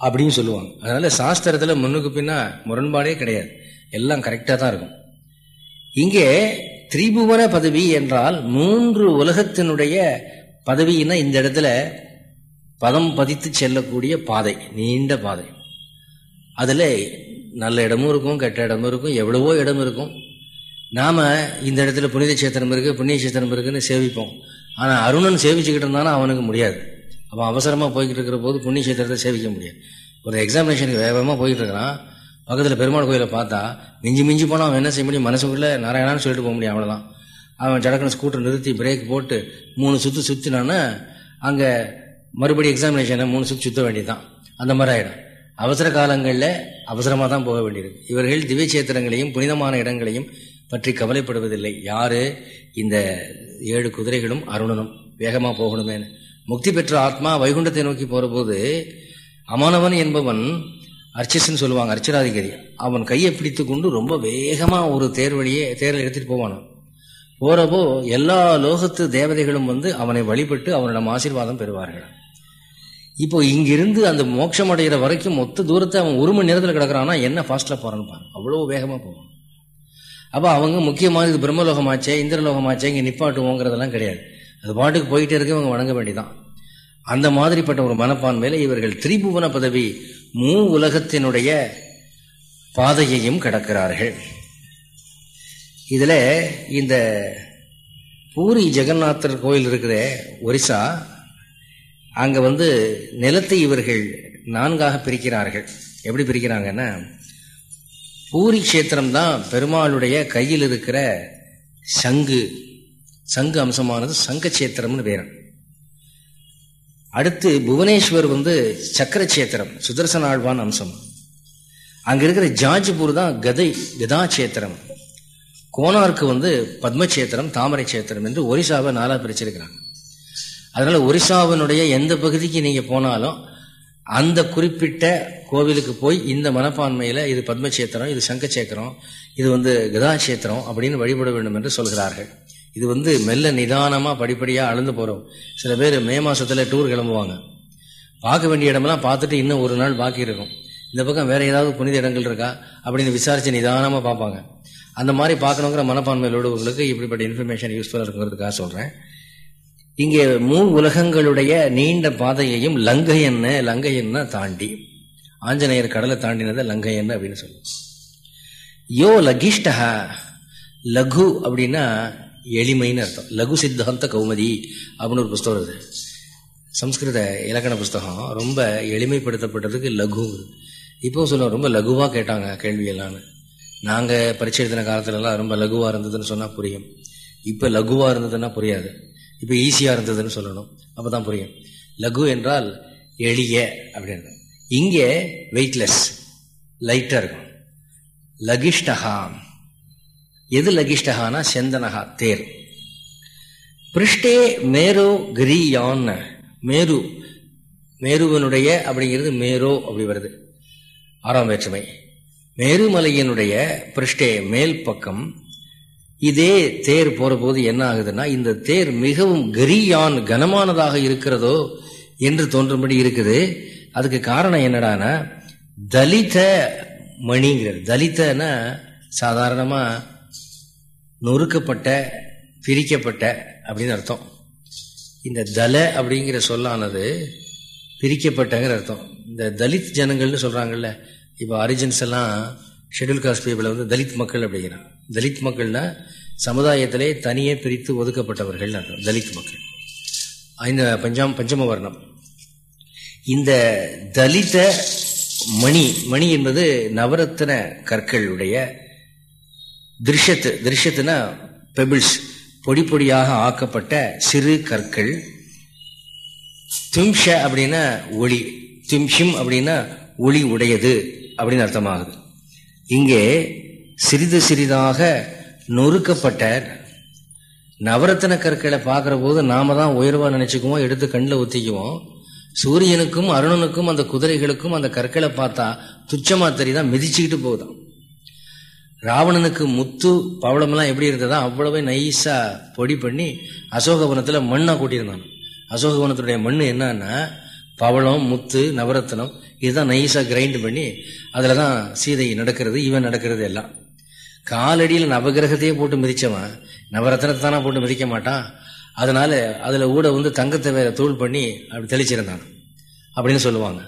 அப்படின்னு சொல்லுவாங்க. அதனால சாஸ்திரத்துல முன்னுக்கு பின்னா முரண்பாடே கிடையாது. எல்லாம் கரெக்டா தான் இருக்கும். இங்கே திரிபுவன பதவி என்றால் மூன்று உலகத்தினுடைய பதவின்னா இந்த இடத்துல பதம் பதித்து செல்லக்கூடிய பாதை நீண்ட பாதை. அதில் நல்ல இடமும் இருக்கும் கெட்ட இடமும் இருக்கும் எவ்வளவோ இடம் இருக்கும். நாம் இந்த இடத்துல புனித சேத்திரம் இருக்குது புண்ணிய சேத்திரம் இருக்குன்னு சேவிப்போம். ஆனால் அருணன் சேவிச்சுக்கிட்டு இருந்தானா அவனுக்கு முடியாது. அவன் அவசரமாக போய்கிட்டு இருக்கிற போது புண்ணிய சேத்திரத்தை சேவிக்க முடியாது. ஒரு எக்ஸாமினேஷனுக்கு வேகமாக போயிட்டு இருக்கிறான். பக்கத்தில் பெருமாள் கோயிலை பார்த்தா மிஞ்சி மிஞ்சி போனால் அவன் என்ன செய்ய முடியும்? மனசுக்குள்ளே நாராயணான்னு சொல்லிட்டு போக முடியும் அவ்வளோதான் அவன் ஜடக்கன ஸ்கூட்டர் நிறுத்தி பிரேக் போட்டு மூணு சுத்து சுத்தினான்னா அங்கே மறுபடி எக்ஸாமினேஷனை மூணு சுத்து சுத்த வேண்டியதுதான். அந்த மாதிரி ஆகிடும் அவசர காலங்களில் அவசரமாக தான் போக வேண்டியிருக்கு. இவர்கள் திவ்ய சேத்திரங்களையும் புனிதமான இடங்களையும் பற்றி கவலைப்படுவதில்லை. யாரு? இந்த ஏழு குதிரைகளும் அருணனும். வேகமாக போகணுமேனு முக்தி பெற்ற ஆத்மா வைகுண்டத்தை நோக்கி போகிறபோது அமானவன் என்பவன் அர்ச்சசன் சொல்லுவாங்க அர்ச்சராதிகாரி அவன் கையை பிடித்து கொண்டு ரொம்ப வேகமாக ஒரு தேர் வழியே தேரில் எடுத்துகிட்டு போவானோ போறப்போ எல்லா லோகத்து தேவதைகளும் வந்து அவனை வழிபட்டு அவனிடம் ஆசீர்வாதம் பெறுவார்கள். இப்போ இங்கிருந்து அந்த மோட்சம் அடைகிற வரைக்கும் மொத்த தூரத்தை அவன் ஒரு மணி நேரத்தில் கிடக்குறான்னா என்ன ஃபாஸ்ட்டில் போறான்னு பாரு. அவ்வளோ வேகமா போவான். அப்போ அவங்க முக்கியமாக இது பிரம்மலோகமாச்சே இந்திரலோகமாச்சே இங்கே நிப்பாட்டுவோங்கிறதெல்லாம் கிடையாது. அது பாட்டுக்கு போயிட்டே இருக்க இவங்க வணங்க வேண்டிதான். அந்த மாதிரிப்பட்ட ஒரு மனப்பான்மையில இவர்கள் திரிபுவன பதவி மூ உலகத்தினுடைய பாதையையும் கடக்கிறார்கள். இதில் இந்த பூரி ஜெகநாதர் கோயில் இருக்கிற ஒரிசா அங்கே வந்து நிலத்தை இவர்கள் நான்காக பிரிக்கிறார்கள். எப்படி பிரிக்கிறாங்கன்னா பூரி கஷேத்திரம்தான் பெருமாளுடைய கையில் இருக்கிற சங்கு சங்கு அம்சமானது சங்க கஷேத்திரம்னு பேரும் அடுத்து புவனேஸ்வர் வந்து சக்கர சேத்திரம் சுதர்சன ஆழ்வான் அம்சம். அங்கே இருக்கிற ஜாஜ்பூர் தான் கதை கதாச்சேத்திரம் கோனார்க்கு வந்து பத்மச்சேத்திரம் தாமரை சேத்திரம் என்று ஒரிசாவை நாளா பிரிச்சிருக்கிறாங்க. அதனால ஒரிசாவினுடைய எந்த பகுதிக்கு நீங்க போனாலும் அந்த குறிப்பிட்ட கோவிலுக்கு போய் இந்த மனப்பான்மையில இது பத்மக்ஷேத்திரம் இது சங்கச்சேத்திரம் இது வந்து கதாட்சேத்திரம் அப்படின்னு வழிபட வேண்டும் என்று சொல்கிறார்கள். இது வந்து மெல்ல நிதானமா படிப்படியா அளந்து போறோம். சில பேர் மே மாசத்துல டூர் கிளம்புவாங்க. பார்க்க வேண்டிய இடமெல்லாம் பார்த்துட்டு இன்னும் ஒரு நாள் பாக்கி இருக்கும். இந்த பக்கம் வேற ஏதாவது புனித இடங்கள் இருக்கா அப்படின்னு விசாரிச்சு நிதானமா பார்ப்பாங்க. அந்த மாதிரி பார்க்கணுங்கிற மனப்பான்மையிலோடு உங்களுக்கு இப்படிப்பட்ட இன்ஃபர்மேஷன் யூஸ்ஃபுல்லாக இருக்குங்கிறதுக்காக சொல்கிறேன் இங்கே மூ உலகங்களுடைய நீண்ட பாதையையும் லங்கை என்ன லங்கை என்ன தாண்டி ஆஞ்சநேயர் கடலை தாண்டினதை என்ன அப்படின்னு சொல்லுவோம். யோ லகிஷ்டஹா லகு அப்படின்னா எளிமைன்னு அர்த்தம். லகு சித்தாந்த கௌமதி அப்படின்னு ஒரு புஸ்தகம் வருது சம்ஸ்கிருத இலக்கண புஸ்தகம் ரொம்ப எளிமைப்படுத்தப்பட்டதுக்கு லகு. இப்போ சொல்லுவோம் ரொம்ப லகுவாக கேட்டாங்க கேள்வியெல்லாம்னு. நாங்கள் பரீட்சை எழுதின காலத்துலலாம் ரொம்ப லகுவாக இருந்ததுன்னு சொன்னால் புரியும். இப்போ லகுவாக இருந்ததுன்னா புரியாது. இப்போ ஈஸியாக இருந்ததுன்னு சொல்லணும். அப்போ தான் புரியும். லகு என்றால் எளிய அப்படின்னு. இங்கே வெயிட்லெஸ் லைட்டாக இருக்கும். லகிஷ்டகா. எது லகிஷ்டகானா? செந்தனகா தேர். பிருஷ்டே மேரோ கிரியான். மேரு மேருவனுடைய அப்படிங்கிறது மேரோ அப்படி வருது. ஆறாம் வேற்றுமை. மேருமலையினுடைய பிருஷ்டே மேல் பக்கம் இதே தேர் போகிறபோது என்ன ஆகுதுன்னா இந்த தேர் மிகவும் கரியான் கனமானதாக இருக்கிறதோ என்று தோன்றும்படி இருக்குது. அதுக்கு காரணம் என்னடானா தலித மணிங்கிறது தலித்தனா சாதாரணமா நொறுக்கப்பட்ட பிரிக்கப்பட்ட அப்படின்னு அர்த்தம். இந்த தல அப்படிங்கிற சொல்லானது பிரிக்கப்பட்டங்கிற அர்த்தம். இந்த தலித் ஜனங்கள்னு சொல்றாங்கல்ல இப்போ அரிஜன்ஸ் எல்லாம் ஷெட்யூல் காஸ்ட் பீப்புளை வந்து தலித் மக்கள் அப்படிங்கிறான் தலித் மக்கள்னா சமுதாயத்திலே தனியே பிரித்து ஒதுக்கப்பட்டவர்கள் அர்த்தம். தலித் மக்கள். இந்த பஞ்சாம் பஞ்சம வர்ணம் இந்த தலித மணி மணி என்பது நவரத்தின கற்களுடைய திருஷத்து திருஷத்துனா பெபிள்ஸ் பொடி பொடியாக ஆக்கப்பட்ட சிறு கற்கள். தும்ஷ அப்படின்னா ஒளி. தும்ஷிம் அப்படின்னா ஒளி உடையது. அப்படின்னு அர்த்தமாகுது. இங்கே சிறிது சிறிதாக நொறுக்கப்பட்ட நவரத்தின கற்களை பார்க்குற போது நாம தான் உயர்வா நினைச்சுக்குவோம் எடுத்து கண்ணில் ஒத்திக்குவோம் சூரியனுக்கும் அருணனுக்கும் அந்த குதிரைகளுக்கும் அந்த கற்களை பார்த்தா துச்சமா தெரியுதான் மிதிச்சுக்கிட்டு போகுதான் ராவணனுக்கு முத்து பவளமெல்லாம் எப்படி இருந்ததா? அவ்வளவே நைஸா பொடி பண்ணி அசோகவனத்துல மண்ணா கூட்டியிருந்தான் அசோகவனத்துடைய மண் என்னன்னா பவளம் முத்து நவரத்னம் இதுதான் நைஸாக கிரைண்ட் பண்ணி அதில் தான் சீதை நடக்கிறது இவன் நடக்கிறது எல்லாம். காலடியில் நவகிரகத்தையே போட்டு மிதித்தவன் நவரத்னத்தை தானே போட்டு மிதிக்க மாட்டான். அதனால அதில் ஊட வந்து தங்கத்தை வேற தூள் பண்ணி அப்படி தெளிச்சிருந்தான். அப்படின்னு சொல்லுவாங்க.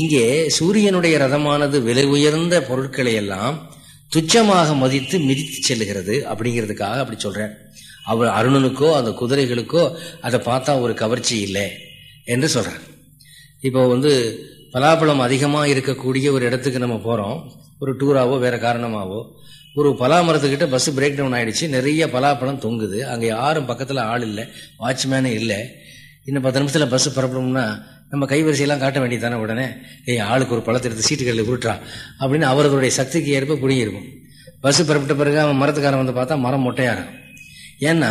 இங்கே சூரியனுடைய ரதமானது விலை உயர்ந்த பொருட்களை எல்லாம் துச்சமாக மதித்து மிதித்து செல்லுகிறது அப்படிங்கிறதுக்காக அப்படி சொல்றேன். அவர் அருணனுக்கோ அந்த குதிரைகளுக்கோ அதை பார்த்தா ஒரு கவர்ச்சி இல்லை என்று சொல்றார் இப்போ வந்து பலாப்பழம் அதிகமாக இருக்கக்கூடிய ஒரு இடத்துக்கு நம்ம போகிறோம் ஒரு டூராவோ வேற காரணமாவோ. ஒரு பலா மரத்துக்கிட்ட பஸ் பிரேக் டவுன் ஆகிடுச்சு நிறைய பலாப்பழம் தொங்குது. அங்கே யாரும் பக்கத்தில் ஆள் இல்லை. வாட்ச்மேனு இல்லை. இன்னும் பத்து நிமிஷத்தில் பஸ் புறப்படணும்னா நம்ம கைவரிசையெல்லாம் காட்ட வேண்டியதானே உடனே. ஏய் ஆளுக்கு ஒரு பழத்தை எடுத்து சீட்டுகளில் உருட்டுறா. அப்படின்னு அவரதுடைய சக்திக்கு ஏற்ப குடியிருக்கும் பஸ் புறப்பட்ட பிறகு அவன் மரத்துக்காரன் வந்து பார்த்தா மரம் மொட்டையாகும் ஏன்னா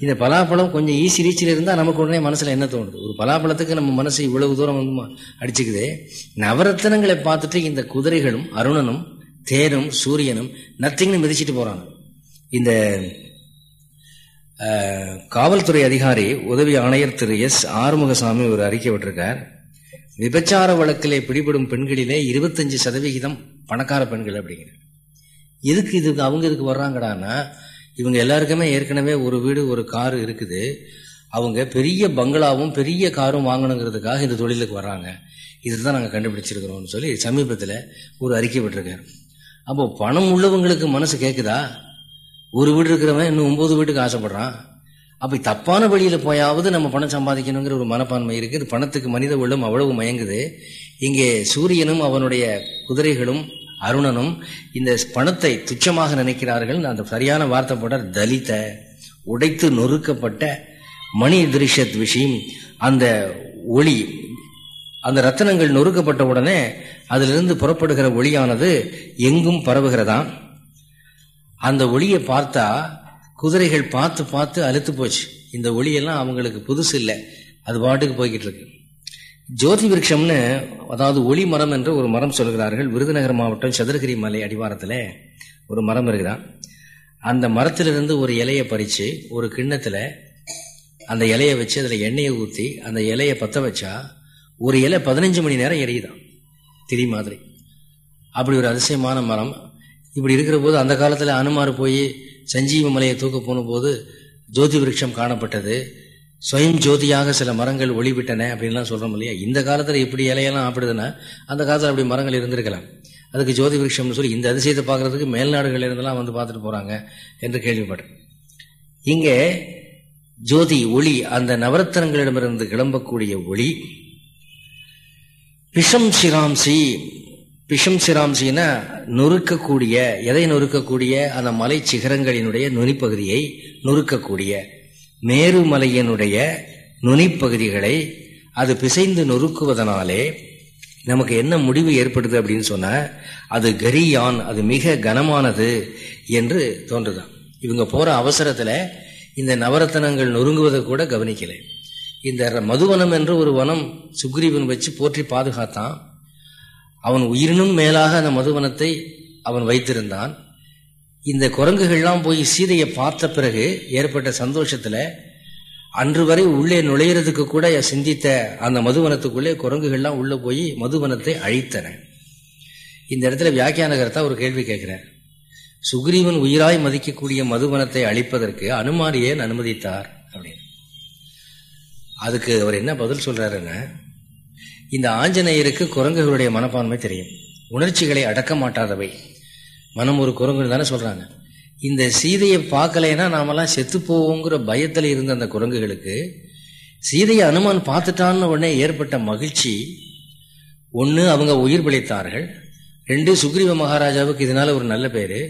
இந்த பலாப்பழம் கொஞ்சம் ஈஸி ரீச்சில் இருந்தால் நமக்கு உடனே மனசில் என்ன தோணுது? ஒரு பலாப்பழத்துக்கு நம்ம மனசு இவ்வளவு தூரம் வந்து அடிச்சுக்குது நவரத்தனங்களை பார்த்துட்டு இந்த குதிரைகளும் அருணனும் தேரும் சூரியனும் நத்திங்னு மிதிச்சிட்டு போறாங்க. இந்த காவல்துறை அதிகாரி உதவி ஆணையர் திரு எஸ். ஆறுமுகசாமி ஒரு அறிக்கை விட்டிருக்கார். விபச்சார வழக்கிலே பிடிபடும் பெண்களிலே இருபத்தஞ்சு சதவிகிதம் பணக்கார பெண்கள் அப்படிங்கிற எதுக்கு இதுக்கு அவங்க இதுக்கு வர்றாங்கடான்னா இவங்க எல்லாருக்குமே ஏற்கனவே ஒரு வீடு ஒரு காரு இருக்குது. அவங்க பெரிய பங்களாவும் பெரிய காரும் வாங்கணுங்கிறதுக்காக இந்த தொழிலுக்கு வர்றாங்க. இதுதான் நாங்கள் கண்டுபிடிச்சிருக்கிறோம்னு சொல்லி சமீபத்தில் ஒரு அறிக்கை விட்டுருக்காரு. அப்போ பணம் உள்ளவங்களுக்கு மனசு கேட்குதா ஒரு வீடு இருக்கிறவன் இன்னும் ஒன்பது வீட்டுக்கு ஆசைப்படுறான். அப்ப தப்பான வழியில போயாவது நம்ம பணம் சம்பாதிக்கணுங்கிற ஒரு மனப்பான்மை இருக்கு பணத்துக்கு மனித உள்ளம் அவ்வளவு மயங்குது. இங்கே சூரியனும் அவனுடைய குதிரைகளும் அருணனும் இந்த பணத்தை துச்சமாக நினைக்கிறார்கள். அந்த சரியான வார்த்தை போட்டார். தலித்த உடைத்து நொறுக்கப்பட்ட மணி திருஷத் விஷயம் அந்த ஒளி அந்த ரத்தனங்கள் நொறுக்கப்பட்ட உடனே அதிலிருந்து புறப்படுகிற ஒளியானது எங்கும் பரவுகிறதாம் அந்த ஒளியை பார்த்தா குதிரைகள் பார்த்து பார்த்து அழுத்து போச்சு. இந்த ஒளியெல்லாம் அவங்களுக்கு புதுசு இல்லை அது பாட்டுக்கு போய்கிட்டு இருக்கு. ஜோதி விருட்சம்னு அதாவது ஒளி மரம் என்று ஒரு மரம் சொல்கிறார்கள். விருதுநகர் மாவட்டம் சதுரகிரி மலை அடிவாரத்தில் ஒரு மரம் இருக்குதான் அந்த மரத்திலிருந்து ஒரு இலையை பறித்து ஒரு கிண்ணத்தில் அந்த இலையை வச்சு அதில் எண்ணெயை ஊற்றி அந்த இலையை பற்ற வச்சா ஒரு இலை பதினஞ்சு மணி நேரம் எரியுதான். திரி மாதிரி. அப்படி ஒரு அதிசயமான மரம். இப்படி இருக்கிற போது அந்த காலத்தில் அனுமார் போய் சஞ்சீவ மலையை தூக்க போன போது ஜோதி விருட்சம் காணப்பட்டது. சுயம் ஜோதியாக சில மரங்கள் ஒளிவிட்டன அப்படின்லாம் சொல்கிறோம் இல்லையா? இந்த காலத்தில் இப்படி இலையெல்லாம் ஆப்பிடுதுன்னா அந்த காலத்தில் அப்படி மரங்கள் இருந்திருக்கலாம். அதுக்கு ஜோதி விருஷம்னு சொல்லி இந்த அதிசயத்தை பார்க்கறதுக்கு மேல்நாடுகள் இருந்தெல்லாம் வந்து பார்த்துட்டு போகிறாங்க என்று கேள்விப்பட்டேன். இங்கே ஜோதி ஒளி அந்த நவரத்தனங்களிடமிருந்து கிளம்பக்கூடிய ஒளி பிஷம் சிராம்சி பிஷம் சிராம்சின்னா நொறுக்கக்கூடிய எதை நொறுக்கக்கூடிய? அந்த மலை சிகரங்களினுடைய நுனிப்பகுதியை நொறுக்கக்கூடிய மேருமலையனுடைய நுனிப்பகுதிகளை அது பிசைந்து நொறுக்குவதனாலே நமக்கு என்ன முடிவு ஏற்படுது அப்படின்னு சொன்னால் அது கரியான் அது மிக கனமானது என்று தோன்றுதான். இவங்க போற அவசரத்துல இந்த நவரத்தனங்கள் நொறுங்குவதை கூட கவனிக்கலை. இந்த மதுவனம் என்று ஒரு வனம் சுக்ரீவன் வச்சு போற்றி பாதுகாத்தான். அவன் உயிரினும் மேலாக அந்த மதுவனத்தை அவன் வைத்திருந்தான். இந்த குரங்குகள்லாம் போய் சீதையை பார்த்த பிறகு ஏற்பட்ட சந்தோஷத்துல அன்று வரை உள்ளே நுழையிறதுக்கு கூட சிந்தித்த அந்த மதுவனத்துக்குள்ளே குரங்குகள்லாம் உள்ள போய் மதுவனத்தை அழித்தன. இந்த இடத்துல வியாக்கியானகர்த்தா ஒரு கேள்வி கேட்கிறேன் சுக்ரீவன் உயிராய் மதிக்கக்கூடிய மதுவனத்தை அழிப்பதற்கு அனுமார் ஏன் அனுமதித்தார் அப்படின்னு. அதுக்கு அவர் என்ன பதில் சொல்றாருன்னா இந்த ஆஞ்சநேயருக்கு குரங்குகளுடைய மனப்பான்மை தெரியும். உணர்ச்சிகளை அடக்க மாட்டாதவை. மனம் ஒரு குரங்கு தானே சொல்றாங்க. இந்த சீதையை பார்க்கலைன்னா நாமெல்லாம் செத்து போவோங்கிற பயத்தில் இருந்த அந்த குரங்குகளுக்கு சீதையை அனுமான் பார்த்துட்டான்னு உடனே ஏற்பட்ட மகிழ்ச்சி ஒன்று அவங்க உயிர் பிழைத்தார்கள். ரெண்டு சுக்ரீவ மகாராஜாவுக்கு இதனால ஒரு நல்ல பேரு.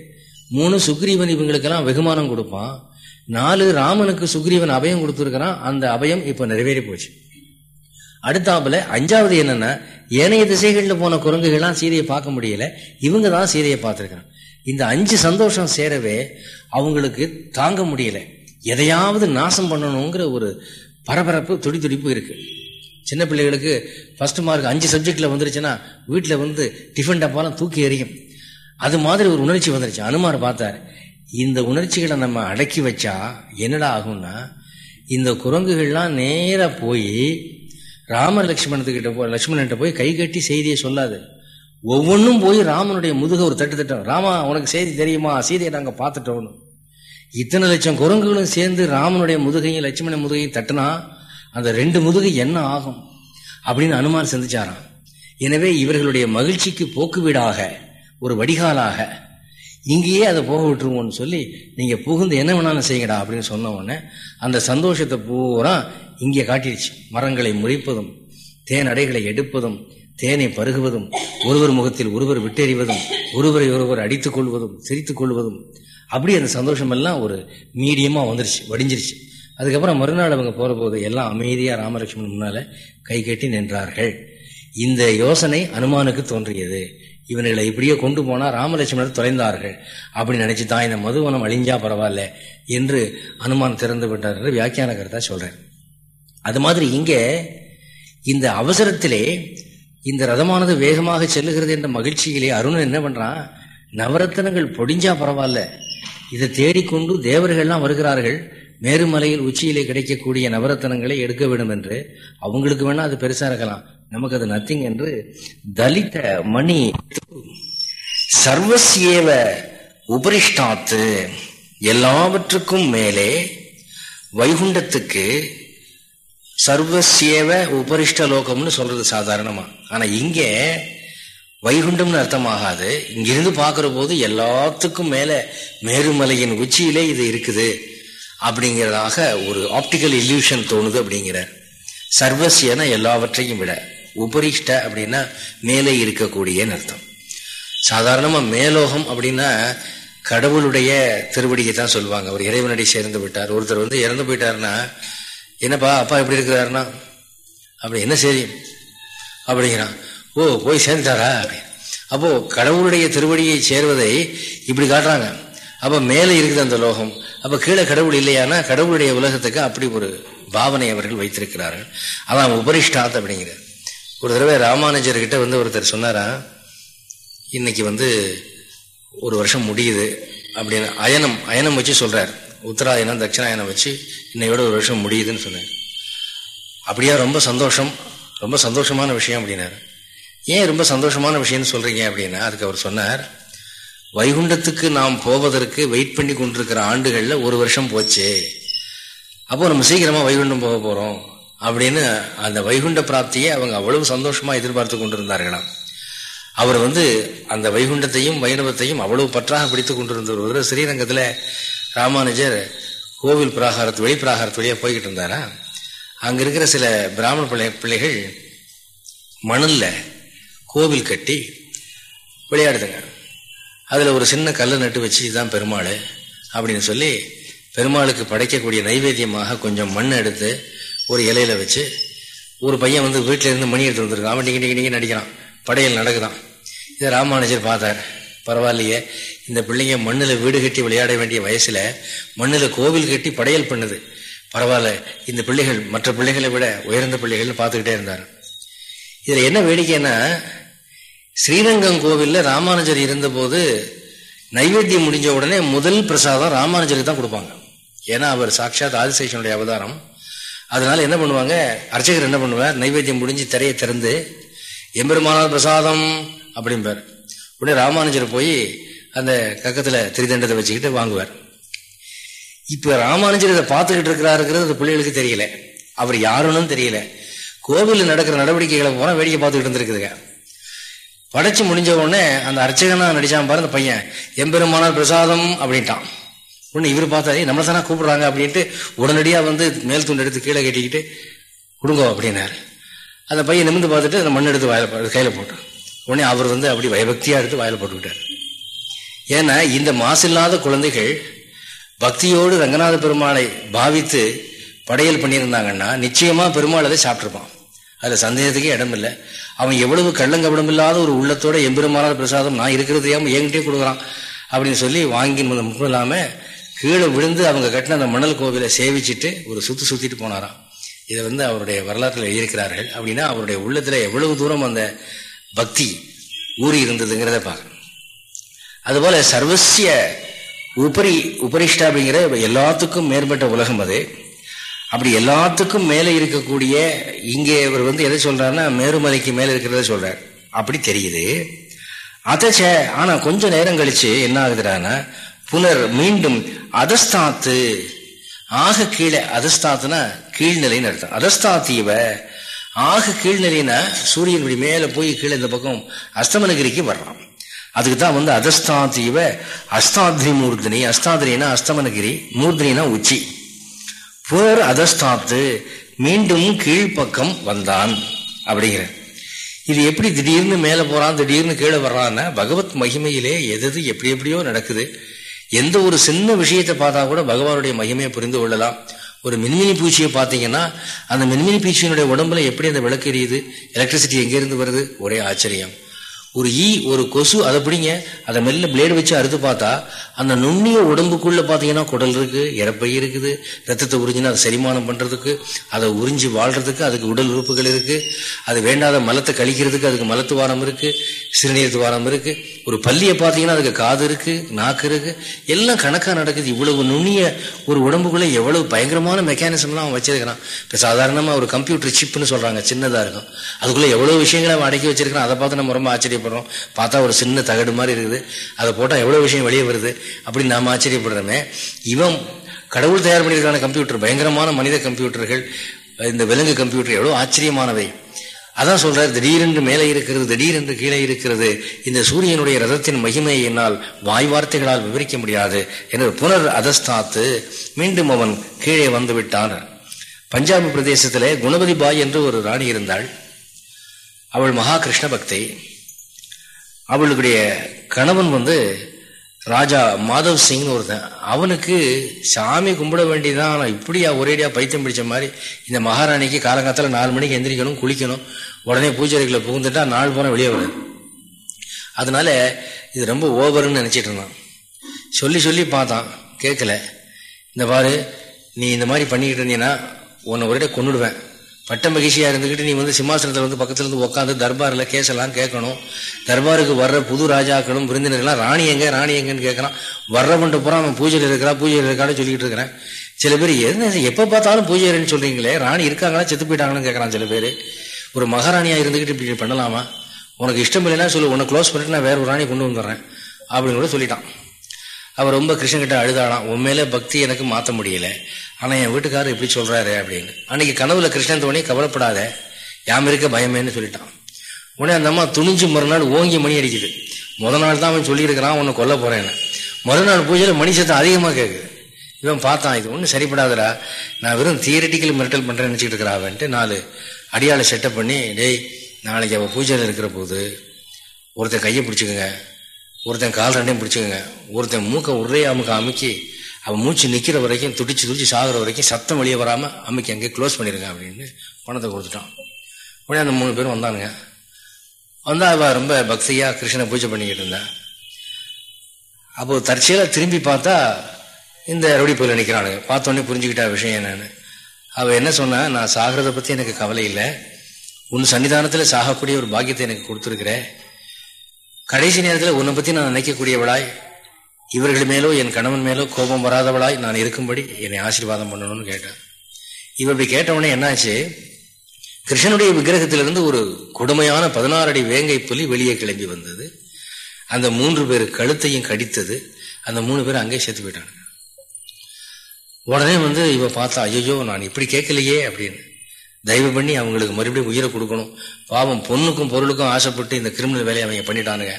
மூணு சுக்ரீவன் இவங்களுக்கெல்லாம் வெகுமானம் கொடுப்பான். நாலு ராமனுக்கு சுக்ரீவன் அபயம் கொடுத்துருக்கிறான். அந்த அபயம் இப்போ நிறைவேறி போச்சு. அடுத்தாப்புல அஞ்சாவது என்னன்னா ஏனைய திசைகளில் போன குரங்குகள்லாம் சீதையை பார்க்க முடியல. இவங்க தான் சீதையை பார்த்துருக்கிறான். இந்த அஞ்சு சந்தோஷம் சேரவே அவங்களுக்கு தாங்க முடியல. எதையாவது நாசம் பண்ணணுங்கிற ஒரு பரபரப்பு துடி துடிப்பு இருக்கு. சின்ன பிள்ளைகளுக்கு ஃபர்ஸ்ட் மார்க் அஞ்சு சப்ஜெக்ட்ல வந்துருச்சுன்னா வீட்டில் வந்து டிஃபன் டப்பாலாம் தூக்கி எறியும். அது மாதிரி ஒரு உணர்ச்சி வந்துருச்சு. அனுமார் பார்த்தாரு. இந்த உணர்ச்சிகளை நம்ம அடக்கி வச்சா என்னடா ஆகும்னா இந்த குரங்குகள்லாம் நேராக போய் ராமர் லக்ஷ்மணத்துக்கிட்ட போ லட்சுமணன்ட்ட போய் கை கட்டி செய்தியை சொல்லாது. ஒவ்வொன்றும் போய் ராமனுடைய முதுக ஒரு தட்டு தட்டம் ராமா உனக்கு செய்தி தெரியுமா? சீதையை நாங்கள் பார்த்துட்டோம்னு இத்தனை லட்சம் குரங்குகளும் சேர்ந்து ராமனுடைய முதுகையும் லட்சுமண முதுகையும் தட்டினா அந்த ரெண்டு முதுகு என்ன ஆகும்? அப்படின்னு அனுமான் சிந்திச்சாராம். எனவே இவர்களுடைய மகிழ்ச்சிக்கு போக்குவீடாக ஒரு வடிகாலாக இங்கேயே அதை போக விட்டுருவோம்னு சொல்லி நீங்கள் புகுந்து என்ன வேணாலும் செய்யடா அப்படின்னு சொன்ன உடனே அந்த சந்தோஷத்தை பூரா இங்கே காட்டிடுச்சு. மரங்களை முறிப்பதும் தேன் அடைகளை எடுப்பதும் தேனை பருகுவதும் ஒருவர் முகத்தில் ஒருவர் விட்டெறிவதும் ஒருவரை ஒருவர் அடித்துக் கொள்வதும் சிரித்துக் கொள்வதும் அப்படி அந்த சந்தோஷம் எல்லாம் ஒரு மீடியமா வந்துருச்சு வடிஞ்சிருச்சு. அதுக்கப்புறம் மறுநாள் அவங்க போற போது எல்லாம் அமைதியா ராமலட்சுமணன் முன்னால கை கட்டி நின்றார்கள். இந்த யோசனை அனுமானுக்கு தோன்றியது. இவர்களை இப்படியே கொண்டு போனா ராமலட்சுமணர் தொலைந்தார்கள். அப்படி நினைச்சு தான் இந்த மதுவனம் அழிஞ்சா பரவாயில்ல என்று அனுமான் திறந்து விட்டார் என்று வியாக்கியான கருத்தா சொல்றேன் அது மாதிரி இங்கே இந்த அவசரத்திலே இந்த ரதமானது வேகமாக செல்லுகிறது என்ற மகிழ்ச்சியிலே அருணன் என்ன பண்றான்? நவரத்தனங்கள் பொடிஞ்சா பரவாயில்ல. இதை தேடிக்கொண்டு தேவர்கள்லாம் வருகிறார்கள். மேருமலையில் உச்சியிலே கிடைக்கக்கூடிய நவரத்தனங்களை எடுக்க வேண்டும் என்று அவங்களுக்கு வேணா அது பெருசா இருக்கலாம். நமக்கு அது நத்திங் என்று தலித மணி சர்வசியேவ உபரிஷ்டாத்து எல்லாவற்றுக்கும் மேலே வைகுண்டத்துக்கு சர்வசேவ உபரிஷ்ட லோகம்னு சொல்றது சாதாரணமா. ஆனா இங்கே வைகுண்டம்னு அர்த்தமாகாது. இங்கிருந்து பார்க்கிற போது எல்லாத்துக்கும் மேல மேருமலையின் உச்சியிலே இது இருக்குது அப்படிங்கிறதாக ஒரு ஆப்டிக்கல் இல்யூஷன் தோணுது அப்படிங்கிறார். சர்வசியன எல்லாவற்றையும் விட உபரிஷ்ட அப்படின்னா மேலே இருக்கக்கூடியன்னு அர்த்தம். சாதாரணமா மேலோகம் அப்படின்னா கடவுளுடைய திருவடியை தான் சொல்லுவாங்க. அவர் இறைவனடி சேர்ந்து விட்டார். ஒருத்தர் வந்து இறந்து போயிட்டாருன்னா என்னப்பா அப்பா எப்படி இருக்கிறாருன்னா அப்படி என்ன சரி? அப்படிங்கிறான். ஓ போய் சேர்ந்துட்டாரா? அப்படி அப்போ கடவுளுடைய திருவடியை சேர்வதை இப்படி காட்டுறாங்க. அப்போ மேலே இருக்குது அந்த லோகம். அப்போ கீழே கடவுள் இல்லையானா கடவுளுடைய உலகத்துக்கு அப்படி ஒரு பாவனை அவர்கள் வைத்திருக்கிறார்கள். அதான் உபரிஷ்டாத் அப்படிங்கிற ஒரு தடவை ராமானுஜர்கிட்ட வந்து ஒருத்தர் சொன்னாரா இன்னைக்கு வந்து ஒரு வருஷம் முடியுது அப்படின்னு. அயனம் அயனம் வச்சு சொல்கிறார் உத்தராயணம் தட்சிணாயனம் வச்சு இன்னையோட ஒரு வருஷம் முடியுதுன்னு சொன்னார். அப்படியா ரொம்ப சந்தோஷம். ரொம்ப சந்தோஷமான விஷயம் அப்படின்னாரு. ஏன் ரொம்ப சந்தோஷமான விஷயம்னு சொல்றீங்க அப்படின்னா அதுக்கு அவர் சொன்னார் வைகுண்டத்துக்கு நாம் போவதற்கு வெயிட் பண்ணி கொண்டிருக்கிற ஆண்டுகளில் ஒரு வருஷம் போச்சு. அப்போ நம்ம சீக்கிரமாக வைகுண்டம் போக போகிறோம் அப்படின்னு அந்த வைகுண்ட பிராப்தியை அவங்க அவ்வளவு சந்தோஷமாக எதிர்பார்த்து கொண்டிருந்தார்களாம். அவர் வந்து அந்த வைகுண்டத்தையும் வைணவத்தையும் அவ்வளவு பற்றாக பிடித்து கொண்டிருந்தவர் ஸ்ரீரங்கத்தில் ராமானுஜர் கோவில் பிராகாரத்து வெளி பிராகாரத்து வழியாக போய்கிட்டு இருந்தாரா? அங்கே இருக்கிற சில பிராமண பிள்ளை பிள்ளைகள் மணலில் கோவில் கட்டி விளையாடுதுங்க. அதில் ஒரு சின்ன கல்லை நட்டு வச்சு இதுதான் பெருமாள் அப்படின்னு சொல்லி பெருமாளுக்கு படைக்கக்கூடிய நைவேத்தியமாக கொஞ்சம் மண் எடுத்து ஒரு இலையில வச்சு ஒரு பையன் வந்து வீட்டிலேருந்து மணி எடுத்து வந்துருக்கான். அவன் டிங்கி டிங்கி டிங்கி நடிக்கிறான் படையல் நடக்குதான். இதை ராமானுஜர் பார்த்தார். பரவாயில்லையே. இந்த பிள்ளைங்க மண்ணில் வீடு கட்டி விளையாட வேண்டிய வயசில் மண்ணில் கோவில் கட்டி படையல் பண்ணுது. பரவாயில்ல இந்த பிள்ளைகள் மற்ற பிள்ளைகளை விட உயர்ந்த பிள்ளைகள்னு பார்த்துக்கிட்டே இருந்தார். இதில் என்ன வேடிக்கைன்னா ஸ்ரீரங்கம் கோவிலில் ராமானுஜர் இருந்தபோது நைவேத்தியம் முடிஞ்ச உடனே முதல் பிரசாதம் ராமானுஜருக்கு தான் கொடுப்பாங்க. ஏன்னா அவர் சாட்சாத் ஆதிசேஷனுடைய அவதாரம். அதனால என்ன பண்ணுவாங்க அர்ச்சகர் என்ன பண்ணுவார் நைவேத்தியம் முடிஞ்சு திரையை திறந்து எம்பெருமானார் பிரசாதம் அப்படிம்பார். உடனே ராமானுஜர் போய் அந்த கக்கத்தில் திரிதண்டத்தை வச்சுக்கிட்டு வாங்குவார். இப்போ ராமானுஜர் இதை பார்த்துக்கிட்டு இருக்கிறாருங்கிறது அந்த பிள்ளைகளுக்கு தெரியல. அவர் யாருன்னு தெரியல. கோவிலில் நடக்கிற நடவடிக்கைகளை போனால் வேடிக்கை பார்த்துக்கிட்டு இருந்திருக்குதுங்க. படைச்சு முடிஞ்ச உடனே அந்த அர்ச்சகனா நடிச்சான் பாரு அந்த பையன். எம்பெருமானார் பிரசாதம் அப்படின்ட்டான். உடனே இவர் பார்த்தாரு நம்மளை தானே கூப்பிடுறாங்க அப்படின்ட்டு உடனடியாக வந்து மேல் துண்டு எடுத்து கீழே கட்டிக்கிட்டு கொடுங்கோ அப்படின்னாரு. அந்த பையன் நிமிந்து பார்த்துட்டு அந்த மண் எடுத்து கையில் கையில உடனே அவர் வந்து அப்படி பயபக்தியாக எடுத்து வாயில் போட்டுக்கிட்டார். ஏன்னா இந்த மாசில்லாத குழந்தைகள் பக்தியோடு ரங்கநாத பெருமாளை பாவித்து படையல் பண்ணியிருந்தாங்கன்னா நிச்சயமாக பெருமாள் அதை சாப்பிட்ருப்பான் அதில் சந்தேகத்துக்கே இடம் இல்லை. அவன் எவ்வளவு கள்ளங்கபடம் இல்லாத ஒரு உள்ளத்தோட எம்பெருமானார் பிரசாதம் நான் இருக்கிறது ஏன் என்கிட்டே கொடுக்குறான்? அப்படின்னு சொல்லி வாங்கி மட்டும் இல்லாமல் கீழே விழுந்து அவங்க கட்டின அந்த மணல் கோவிலை சேவிச்சுட்டு ஒரு சுற்றி சுற்றிட்டு போனாராம். இதை வந்து அவருடைய வரலாற்றில் எழுதியிருக்கிறார்கள். அப்படின்னா அவருடைய உள்ளத்தில் எவ்வளவு தூரம் அந்த பக்தி ஊறி இருந்ததுங்கிறத பார்க்கணும். அதுபோல சர்வசிய உபரி உபரிஷ்டா அப்படிங்கிற எல்லாத்துக்கும் மேற்பட்ட உலகம் அது. அப்படி எல்லாத்துக்கும் மேலே இருக்கக்கூடிய இங்கே இவர் வந்து எதை சொல்றாருன்னா மேருமலைக்கு மேலே இருக்கிறத சொல்றார். அப்படி தெரியுது. அதச்ச ஆனா கொஞ்சம் நேரம் கழிச்சு என்ன ஆகுதுறான்னா புனர் மீண்டும் அதஸ்தாத்து ஆக கீழே அதஸ்தாத்துனா கீழ்நிலைன்னு அர்த்தம். அதஸ்தாத்தீவை ஆக கீழ்நிலைனா சூரியனுடைய மேல போய் கீழே இந்த பக்கம் அஸ்தமனகிரிக்கு வர்றான். அதுக்கு தான் வந்து அதஸ்தாத்தீவ அஸ்தாத்ரி மூர்த்தினி அஸ்தாத்ரினா அஸ்தமனகிரி மூர்த்தினா உச்சி. போர் அதஸ்தாத்து மீண்டும் கீழ்ப்பக்கம் வந்தான் அப்படிங்கிற. இது எப்படி திடீர்னு மேலே போகிறான் திடீர்னு கீழே வர்றான்னா பகவத் மகிமையிலே எதது எப்படி எப்படியோ நடக்குது. எந்த ஒரு சின்ன விஷயத்தை பார்த்தா கூட பகவானுடைய மகிமையை புரிந்து கொள்ளலாம். ஒரு மின்மினி பூச்சியை பார்த்தீங்கன்னா அந்த மின்மினி பூச்சியினுடைய உடம்புல எப்படி அந்த விளக்கு எரியுது? எலக்ட்ரிசிட்டி எங்கேருந்து வருது? ஒரே ஆச்சரியம். ஒரு ஈ ஒரு கொசு அதை பிடிங்க. அதை மெல்ல பிளேடு வச்சு அறுத்து பார்த்தா அந்த நுண்ணிய உடம்புக்குள்ள பார்த்தீங்கன்னா குடல் இருக்கு இறப்பை இருக்குது ரத்தத்தை உறிஞ்சினா அதை செரிமானம் பண்றதுக்கு அதை உறிஞ்சி வாழ்றதுக்கு அதுக்கு உடல் உறுப்புகள் இருக்கு அது வேண்டாத மலத்தை கழிக்கிறதுக்கு அதுக்கு மலத்து வாரம் இருக்கு சிறுநீர் துவாரம் இருக்கு ஒரு பள்ளியை பார்த்தீங்கன்னா அதுக்கு காது இருக்கு நாக்கு இருக்கு எல்லாம் கணக்காக நடக்குது. இவ்வளவு நுண்ணிய ஒரு உடம்புக்குள்ள எவ்வளவு பயங்கரமான மெக்கானிசம்லாம் அவன் வச்சிருக்கிறான். இப்போ சாதாரணமாக ஒரு கம்ப்யூட்டர் சிப்னு சொல்றாங்க சின்னதாக இருக்கும். அதுக்குள்ள எவ்வளவு விஷயங்களை அவன் அடக்கி வச்சிருக்கான் அதை பார்த்து நம்ம ரொம்ப ஆச்சரியப்படுறோம். பார்த்தா ஒரு சின்ன தகடு மாதிரி இருக்குது. அதை போட்டால் எவ்வளவு விஷயம் வெளியே வருது அப்படின்னு நாம் ஆச்சரியப்படுறோமே. இவன் கடவுள் தயார் பண்ணியிருக்கான கம்ப்யூட்டர் பயங்கரமான மனித கம்ப்யூட்டர்கள் இந்த விலங்கு கம்ப்யூட்டர் எவ்வளவு ஆச்சரியமானவை. அதான் சொல்றார் திடீரென்று மேலே இருக்கிறது திடீரென்று கீழே இருக்கிறது. இந்த சூரியனுடைய ரதத்தின் மகிமையை என்னால் வாய் வார்த்தைகளால் விவரிக்க முடியாது. என்று புனர் அதஸ்தாத்து மீண்டும் அவன் கீழே வந்து விட்டான். பஞ்சாபி பிரதேசத்திலே குணபதி பாய் என்று ஒரு ராணி இருந்தாள். அவள் மகா கிருஷ்ண பக்தை அவளுடைய கணவன் வந்து ராஜா மாதவ் சிங்னு ஒருத்தன். அவனுக்கு சாமி கும்பிட வேண்டியதான் ஆனால் இப்படியா ஒரேடியா பைத்தியம் பிடிச்ச மாதிரி இந்த மகாராணிக்கு காலங்காலத்தில் நாலு மணிக்கு எந்திரிக்கணும் குளிக்கணும். உடனே பூஜைகளை புகுந்துட்டா நாள் போனால் வெளியே வரும் அதனால இது ரொம்ப ஓவர்னு நினச்சிட்டு இருந்தான். சொல்லி சொல்லி பார்த்தான். கேட்கல. இந்த பாரு நீ இந்த மாதிரி பண்ணிக்கிட்டு இருந்தீங்கன்னா உன்னை ஒரேடியாக கொண்டுடுவேன் பட்ட மகிழ்ச்சியா இருந்துக்கிட்டு நீ வந்து சிம்மாசனத்தில் வந்து பக்கத்துல இருந்து உட்காந்து தர்பாரில் கேஸெல்லாம் கேட்கணும். தர்பாருக்கு வர்ற புது ராஜாக்களும் விருந்தினர்கள்லாம் ராணி எங்க ராணி எங்கன்னு கேட்கறான். வர்றவன்ட்டு பூரா அவன் பூஜையில் இருக்கிறா பூஜையில் இருக்கான்னு சொல்லிட்டு இருக்கிறேன். சில பேர் என்ன எப்போ பார்த்தாலும் பூஜைன்னு சொல்றீங்களே? ராணி இருக்காங்களா? செத்து போயிட்டாங்கன்னு கேட்கறான் சில பேர். ஒரு மகாராணியா இருந்துக்கிட்டு இப்படி பண்ணலாமா? உனக்கு இஷ்டம் இல்லைன்னா சொல்லு உன்னை க்ளோஸ் பண்ணிட்டு நான் வேற ஒரு ராணி கொண்டு வந்துடுறேன். அப்படின்னு கூட சொல்லிட்டான். அவர் ரொம்ப கிருஷ்ணகிட்ட அழுதாளாம் உண்மையிலே பக்தி எனக்கு மாற்ற முடியல. ஆனால் என் வீட்டுக்காரர் இப்படி சொல்கிறாரு அப்படின்னு. அன்னைக்கு கனவுல கிருஷ்ணன் தோணி கவலைப்படாத. யாம் இருக்க பயமேன்னு சொல்லிட்டான். உடனே அந்த அம்மா துணிஞ்சு மறுநாள் ஓங்கி மணி அடிக்குது. முத நாள் தான் அவன் சொல்லியிருக்கிறான் உன்னை கொல்ல போறேன்னு. மறுநாள் பூஜையில் மணி சத்தம் அதிகமாக கேட்குது இவன் பார்த்தான் இது ஒன்றும் சரிப்படாதடா. நான் வெறும் தியரட்டிக்கல் மிரட்டல் பண்ணுறேன் நினச்சிட்டு இருக்கிறாவன்ட்டு நாலு அடியாளை செட்டப் பண்ணி டேய் நாளைக்கு அவள் பூஜையில் இருக்கிற போது ஒருத்தன் கையை பிடிச்சிக்கோங்க. ஒருத்தன் கால் ரெண்டையும் பிடிச்சிக்கோங்க. ஒருத்தன் மூக்கை ஒரே அமுக்க அமுக்கி அவன் மூச்சு நிற்கிற வரைக்கும் துடிச்சு துடிச்சு சாகிற வரைக்கும் சத்தம் வெளியே வராமல் அமுக்கி அங்கே க்ளோஸ் பண்ணிடுங்க அப்படின்னு பணத்தை கொடுத்துட்டான். உடனே அந்த மூணு பேரும் வந்தானுங்க. வந்தால் அவள் ரொம்ப பக்தியாக கிருஷ்ணனை பூஜை பண்ணிக்கிட்டு இருந்தேன் அப்போ தற்செயலாக திரும்பி பார்த்தா இந்த ரவுடி போயில நிற்கிறானுங்க பார்த்தோன்னே புரிஞ்சுக்கிட்டா விஷயம் என்னன்னு. அவள் என்ன சொன்னா நான் சாகிறத பற்றி எனக்கு கவலை இல்லை. உன் சன்னிதானத்தில் சாகக்கூடிய ஒரு பாக்கியத்தை எனக்கு கொடுத்துருக்குறேன் கடைசி நேரத்தில் உன்னை பற்றி நான் நினைக்கக்கூடியவளாய் இவர்கள் மேலோ என் கணவன் மேலோ கோபம் வராதவளாய் நான் இருக்கும்படி என்னை ஆசீர்வாதம் பண்ணணும்னு கேட்டேன். இவ இப்படி கேட்டவுடனே என்னாச்சு? கிருஷ்ணனுடைய விக்கிரகத்திலிருந்து ஒரு கொடுமையான பதினாறு அடி வேங்கை புலி வெளியே கிளம்பி வந்தது. அந்த மூன்று பேர் கழுத்தையும் கடித்தது. அந்த மூணு பேர் அங்கே சேர்த்து போயிட்டாங்க உடனே வந்து இவ பார்த்தா ஐயோ நான் இப்படி கேட்கலையே அப்படின்னு. தயவு பண்ணி அவங்களுக்கு மறுபடியும் உயிரை கொடுக்கணும். பாவம் பொண்ணுக்கும் பொருளுக்கும் ஆசைப்பட்டு இந்த கிரிமினல் வேலையை அவங்க பண்ணிட்டானுங்க.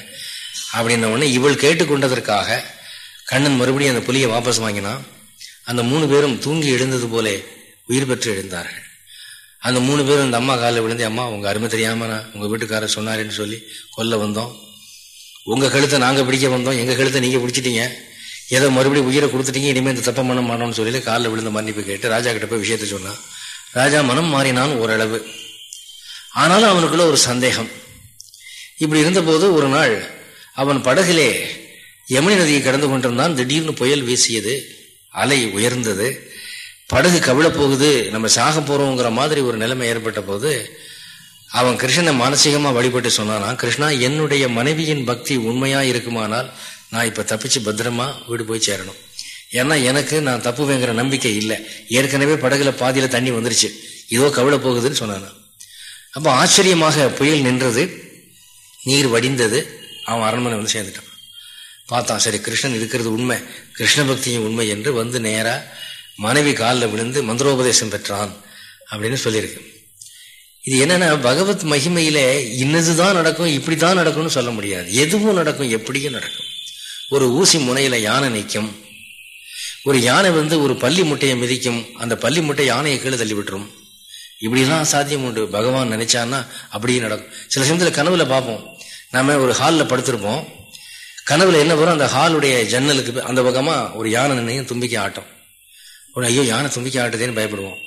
அப்படின்ன உடனே இவள் கேட்டுக்கொண்டதற்காக கண்ணன் மறுபடியும் அந்த புலியை வாபஸ் வாங்கினான். அந்த மூணு பேரும் தூங்கி எழுந்தது போல உயிர் பெற்று எழுந்தார்கள். அந்த மூணு பேரும் அந்த அம்மா காலில் விழுந்து அம்மா உங்கள் அருமை தெரியாம நான் வீட்டுக்காரர் சொன்னாருன்னு சொல்லி கொல்ல வந்தோம். உங்கள் கழுத்தை நாங்கள் பிடிக்க வந்தோம். எங்கள் கழுத்தை நீங்கள் பிடிச்சிட்டீங்க. ஏதோ மறுபடியும் உயிரை கொடுத்துட்டீங்க. இனிமேல் இந்த தப்பம் பண்ண மாட்டோம்னு சொல்லி காலில் விழுந்த மன்னிப்பு கேட்டு ராஜா கிட்ட போய் விஷயத்த சொன்னான். ராஜா மனம் மாறினான் ஓரளவு. ஆனாலும் அவனுக்குள்ள ஒரு சந்தேகம். இப்படி இருந்தபோது ஒரு நாள் அவன் படகிலே யமுனை நதியை கடந்து கொண்டிருந்தான். திடீர்னு புயல் வீசியது அலை உயர்ந்தது. படகு கவிழப்போகுது நம்ம சாக போறோங்கிற மாதிரி ஒரு நிலைமை ஏற்பட்ட போது அவன் கிருஷ்ணனை மானசீகமாக வழிபட்டு சொன்னானா கிருஷ்ணா என்னுடைய மனைவியின் பக்தி உண்மையா இருக்குமானால் நான் இப்ப தப்பிச்சு பத்திரமா வீடு போய் சேரணும். ஏன்னா எனக்கு நான் தப்புவேங்கிற நம்பிக்கை இல்லை. ஏற்கனவே படகுல பாதியில தண்ணி வந்துருச்சு. இதோ கவிழ போகுதுன்னு சொன்னான். அப்போ ஆச்சரியமாக புயல் நின்றது. நீர் வடிந்தது. அவன் அரண்மனை வந்து சேர்ந்துட்டான். பார்த்தான் சரி கிருஷ்ணன் இருக்கிறது உண்மை. கிருஷ்ண பக்தியும் உண்மை என்று வந்து நேராக மனைவி காலில் விழுந்து மந்திரோபதேசம் பெற்றான் அப்படின்னு சொல்லியிருக்கு. இது என்னன்னா பகவத் மகிமையில இன்னதுதான் நடக்கும் இப்படித்தான் நடக்கும்னு சொல்ல முடியாது. எதுவும் நடக்கும் எப்படியும் நடக்கும். ஒரு ஊசி முனையில யானை நிற்கும். ஒரு யானை வந்து ஒரு பள்ளி முட்டையை மிதிக்கும் அந்த பள்ளி முட்டை யானையை கீழே தள்ளி விட்டுரும். இப்படிலாம் சாத்தியம் உண்டு. பகவான் நினைச்சான்னா அப்படியே நடக்கும். சில சமயத்தில் கனவுல பார்ப்போம். நாம ஒரு ஹாலில் படுத்திருப்போம். கனவுல என்ன வரும்? அந்த ஹாலுடைய ஜன்னலுக்கு அந்த பக்கமா ஒரு யானை நினையும் தும்பிக்கை ஆட்டம். ஒரு ஐயோ யானை தும்பிக்கை ஆட்டுதேன்னு பயப்படுவோம்.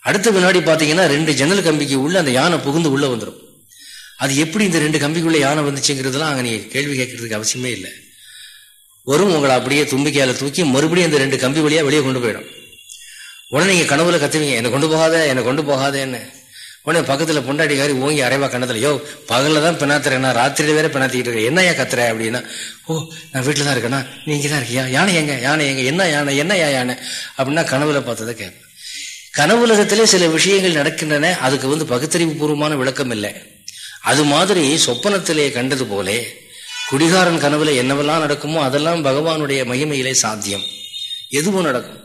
அடுத்த வினாடி பார்த்தீங்கன்னா ரெண்டு ஜன்னல் கம்பிக்கு உள்ள அந்த யானை புகுந்து உள்ள வந்துடும் அது எப்படி இந்த ரெண்டு கம்பிக்குள்ள யானை வந்துச்சுங்கிறதுலாம் அங்கே நீ கேள்வி கேட்கறதுக்கு அவசியமே இல்லை. வரும் உங்களை அப்படியே தும்பிக்கையால தூக்கி மறுபடியும் அந்த ரெண்டு கம்பி வழியா வெளியே கொண்டு போயிடும். உடனே நீங்க கனவுல கத்துவீங்க என்னை கொண்டு போகாத என்னை கொண்டு போகாதேன்னு. உடனே பக்கத்துல பொண்டாடிக்காரி ஓங்கி அரைவா கண்ணத்துல யோ பகல்ல தான் பினாத்துறேன்னா ராத்திரியில வேற பினாத்திக்கிட்டு என்ன என்னையா கத்துற? அப்படின்னா ஓ நான் வீட்டுல தான் இருக்கேனா? நீங்க தான் இருக்கியா? யானை எங்க? யானை எங்க? என்ன யானை? என்ன யானை? அப்படின்னா கனவுல பார்த்ததை கேட்பேன். கனவுலகத்திலே சில விஷயங்கள் நடக்கின்றன அதுக்கு வந்து பகுத்தறிவு பூர்வமான விளக்கம் இல்லை. அது மாதிரி சொப்பனத்திலே கண்டது போலே குடிகாரன் கனவுல என்னவெல்லாம் நடக்குமோ அதெல்லாம் பகவானுடைய மகிமையிலே சாத்தியம். எதுவும் நடக்கும்.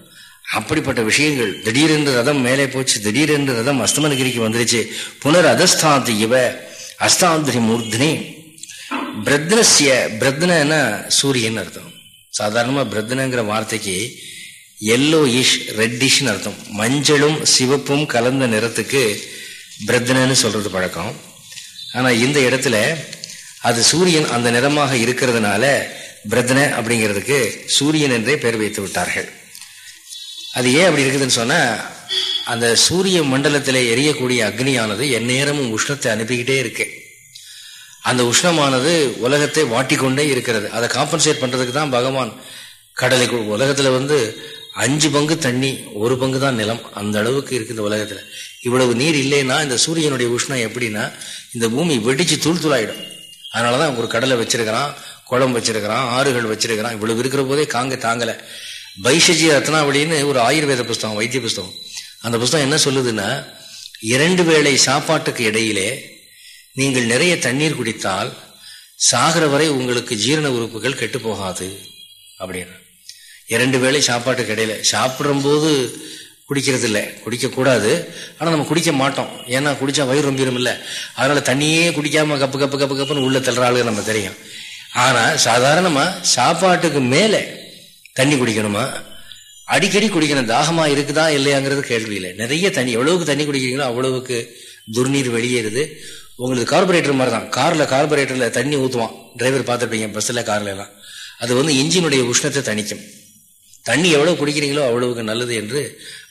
அப்படிப்பட்ட விஷயங்கள் திடீரென்று ரதம் மேலே போச்சு திடீரென்று ரதம் அஸ்தமனகிரிக்கு வந்துருச்சு. புனர் அதஸ்தாந்தி இவ அஸ்தாந்திரி மூர்த்தினி. பிரத்னசிய பிரத்னா சூரியன் அர்த்தம். சாதாரணமாக பிரத்னங்கிற வார்த்தைக்கு எல்லோ இஷ் ரெட்டிஷ்னு அர்த்தம். மஞ்சளும் சிவப்பும் கலந்த நிறத்துக்கு பிரத்னன்னு சொல்றது பழக்கம். ஆனால் இந்த இடத்துல அது சூரியன் அந்த நிறமாக இருக்கிறதுனால பிரத்ன அப்படிங்கிறதுக்கு சூரியன் என்றே பெயர் வைத்து விட்டார்கள். அது ஏன் அப்படி இருக்குதுன்னு சொன்னால் அந்த சூரிய மண்டலத்தில் எரியக்கூடிய அக்னியானது எந்நேரமும் உஷ்ணத்தை அனுப்பிக்கிட்டே இருக்கு. அந்த உஷ்ணமானது உலகத்தை வாட்டிக்கொண்டே இருக்கிறது. அதை காம்பன்சேட் பண்ணுறதுக்கு தான் பகவான் கடலை உலகத்தில் வந்து அஞ்சு பங்கு தண்ணி ஒரு பங்கு தான் நிலம் அந்த அளவுக்கு இருக்கு இந்த இவ்வளவு நீர் இல்லைன்னா இந்த சூரியனுடைய உஷ்ணம் எப்படின்னா இந்த பூமி வெடிச்சு தூள் தூளாயிடும். அதனாலதான் ஒரு கடலை வச்சிருக்கிறான் குளம் வச்சிருக்கிறான் ஆறுகள் வச்சிருக்கிறான். இவ்வளவு இருக்கிற போதே காங்க தாங்கலை. பைஷஜி ரத்னாவளின்னு ஒரு ஆயுர்வேத புஸ்தகம் வைத்திய புஸ்தகம். அந்த புஸ்தகம் என்ன சொல்லுதுன்னா இரண்டு வேளை சாப்பாட்டுக்கு இடையிலே நீங்கள் நிறைய தண்ணீர் குடித்தால் சாகிற வரை உங்களுக்கு ஜீரண உறுப்புகள் கெட்டு போகாது. அப்படின்னு இரண்டு வேளை சாப்பாட்டுக்கு இடையில சாப்பிடும் போது குடிக்கிறது இல்லை குடிக்கக்கூடாது. ஆனால் நம்ம குடிக்க மாட்டோம். ஏன்னா குடித்தா வயிறு ரொம்பிடும் இல்லை அதனால் தண்ணியே குடிக்காமல் கப்பு கப்பு கப்பு கப்புன்னு உள்ளே தள்ளுற ஆளுங்க நம்ம தெரியும். ஆனால் சாதாரணமாக சாப்பாட்டுக்கு மேலே தண்ணி குடிக்கணுமா? அடிக்கடி குடிக்கணும் தாகமாக இருக்குதா இல்லையாங்கிறது கேள்வி இல்லை. நிறைய தண்ணி எவ்வளவுக்கு தண்ணி குடிக்கிறீங்களோ அவ்வளவுக்கு துர்நீர் வெளியேறுது. உங்களுக்கு கார்பரேட்டர் மாதிரி தான் காரில் கார்பரேட்டரில் தண்ணி ஊற்றுவான் டிரைவர் பார்த்துருப்பீங்க பஸ்ஸில் கார்லலாம். எல்லாம் அது வந்து இன்ஜினுடைய உஷ்ணத்தை தணிக்கும். தண்ணி எவ்வளோ குடிக்கிறீங்களோ அவ்வளவுக்கு நல்லது என்று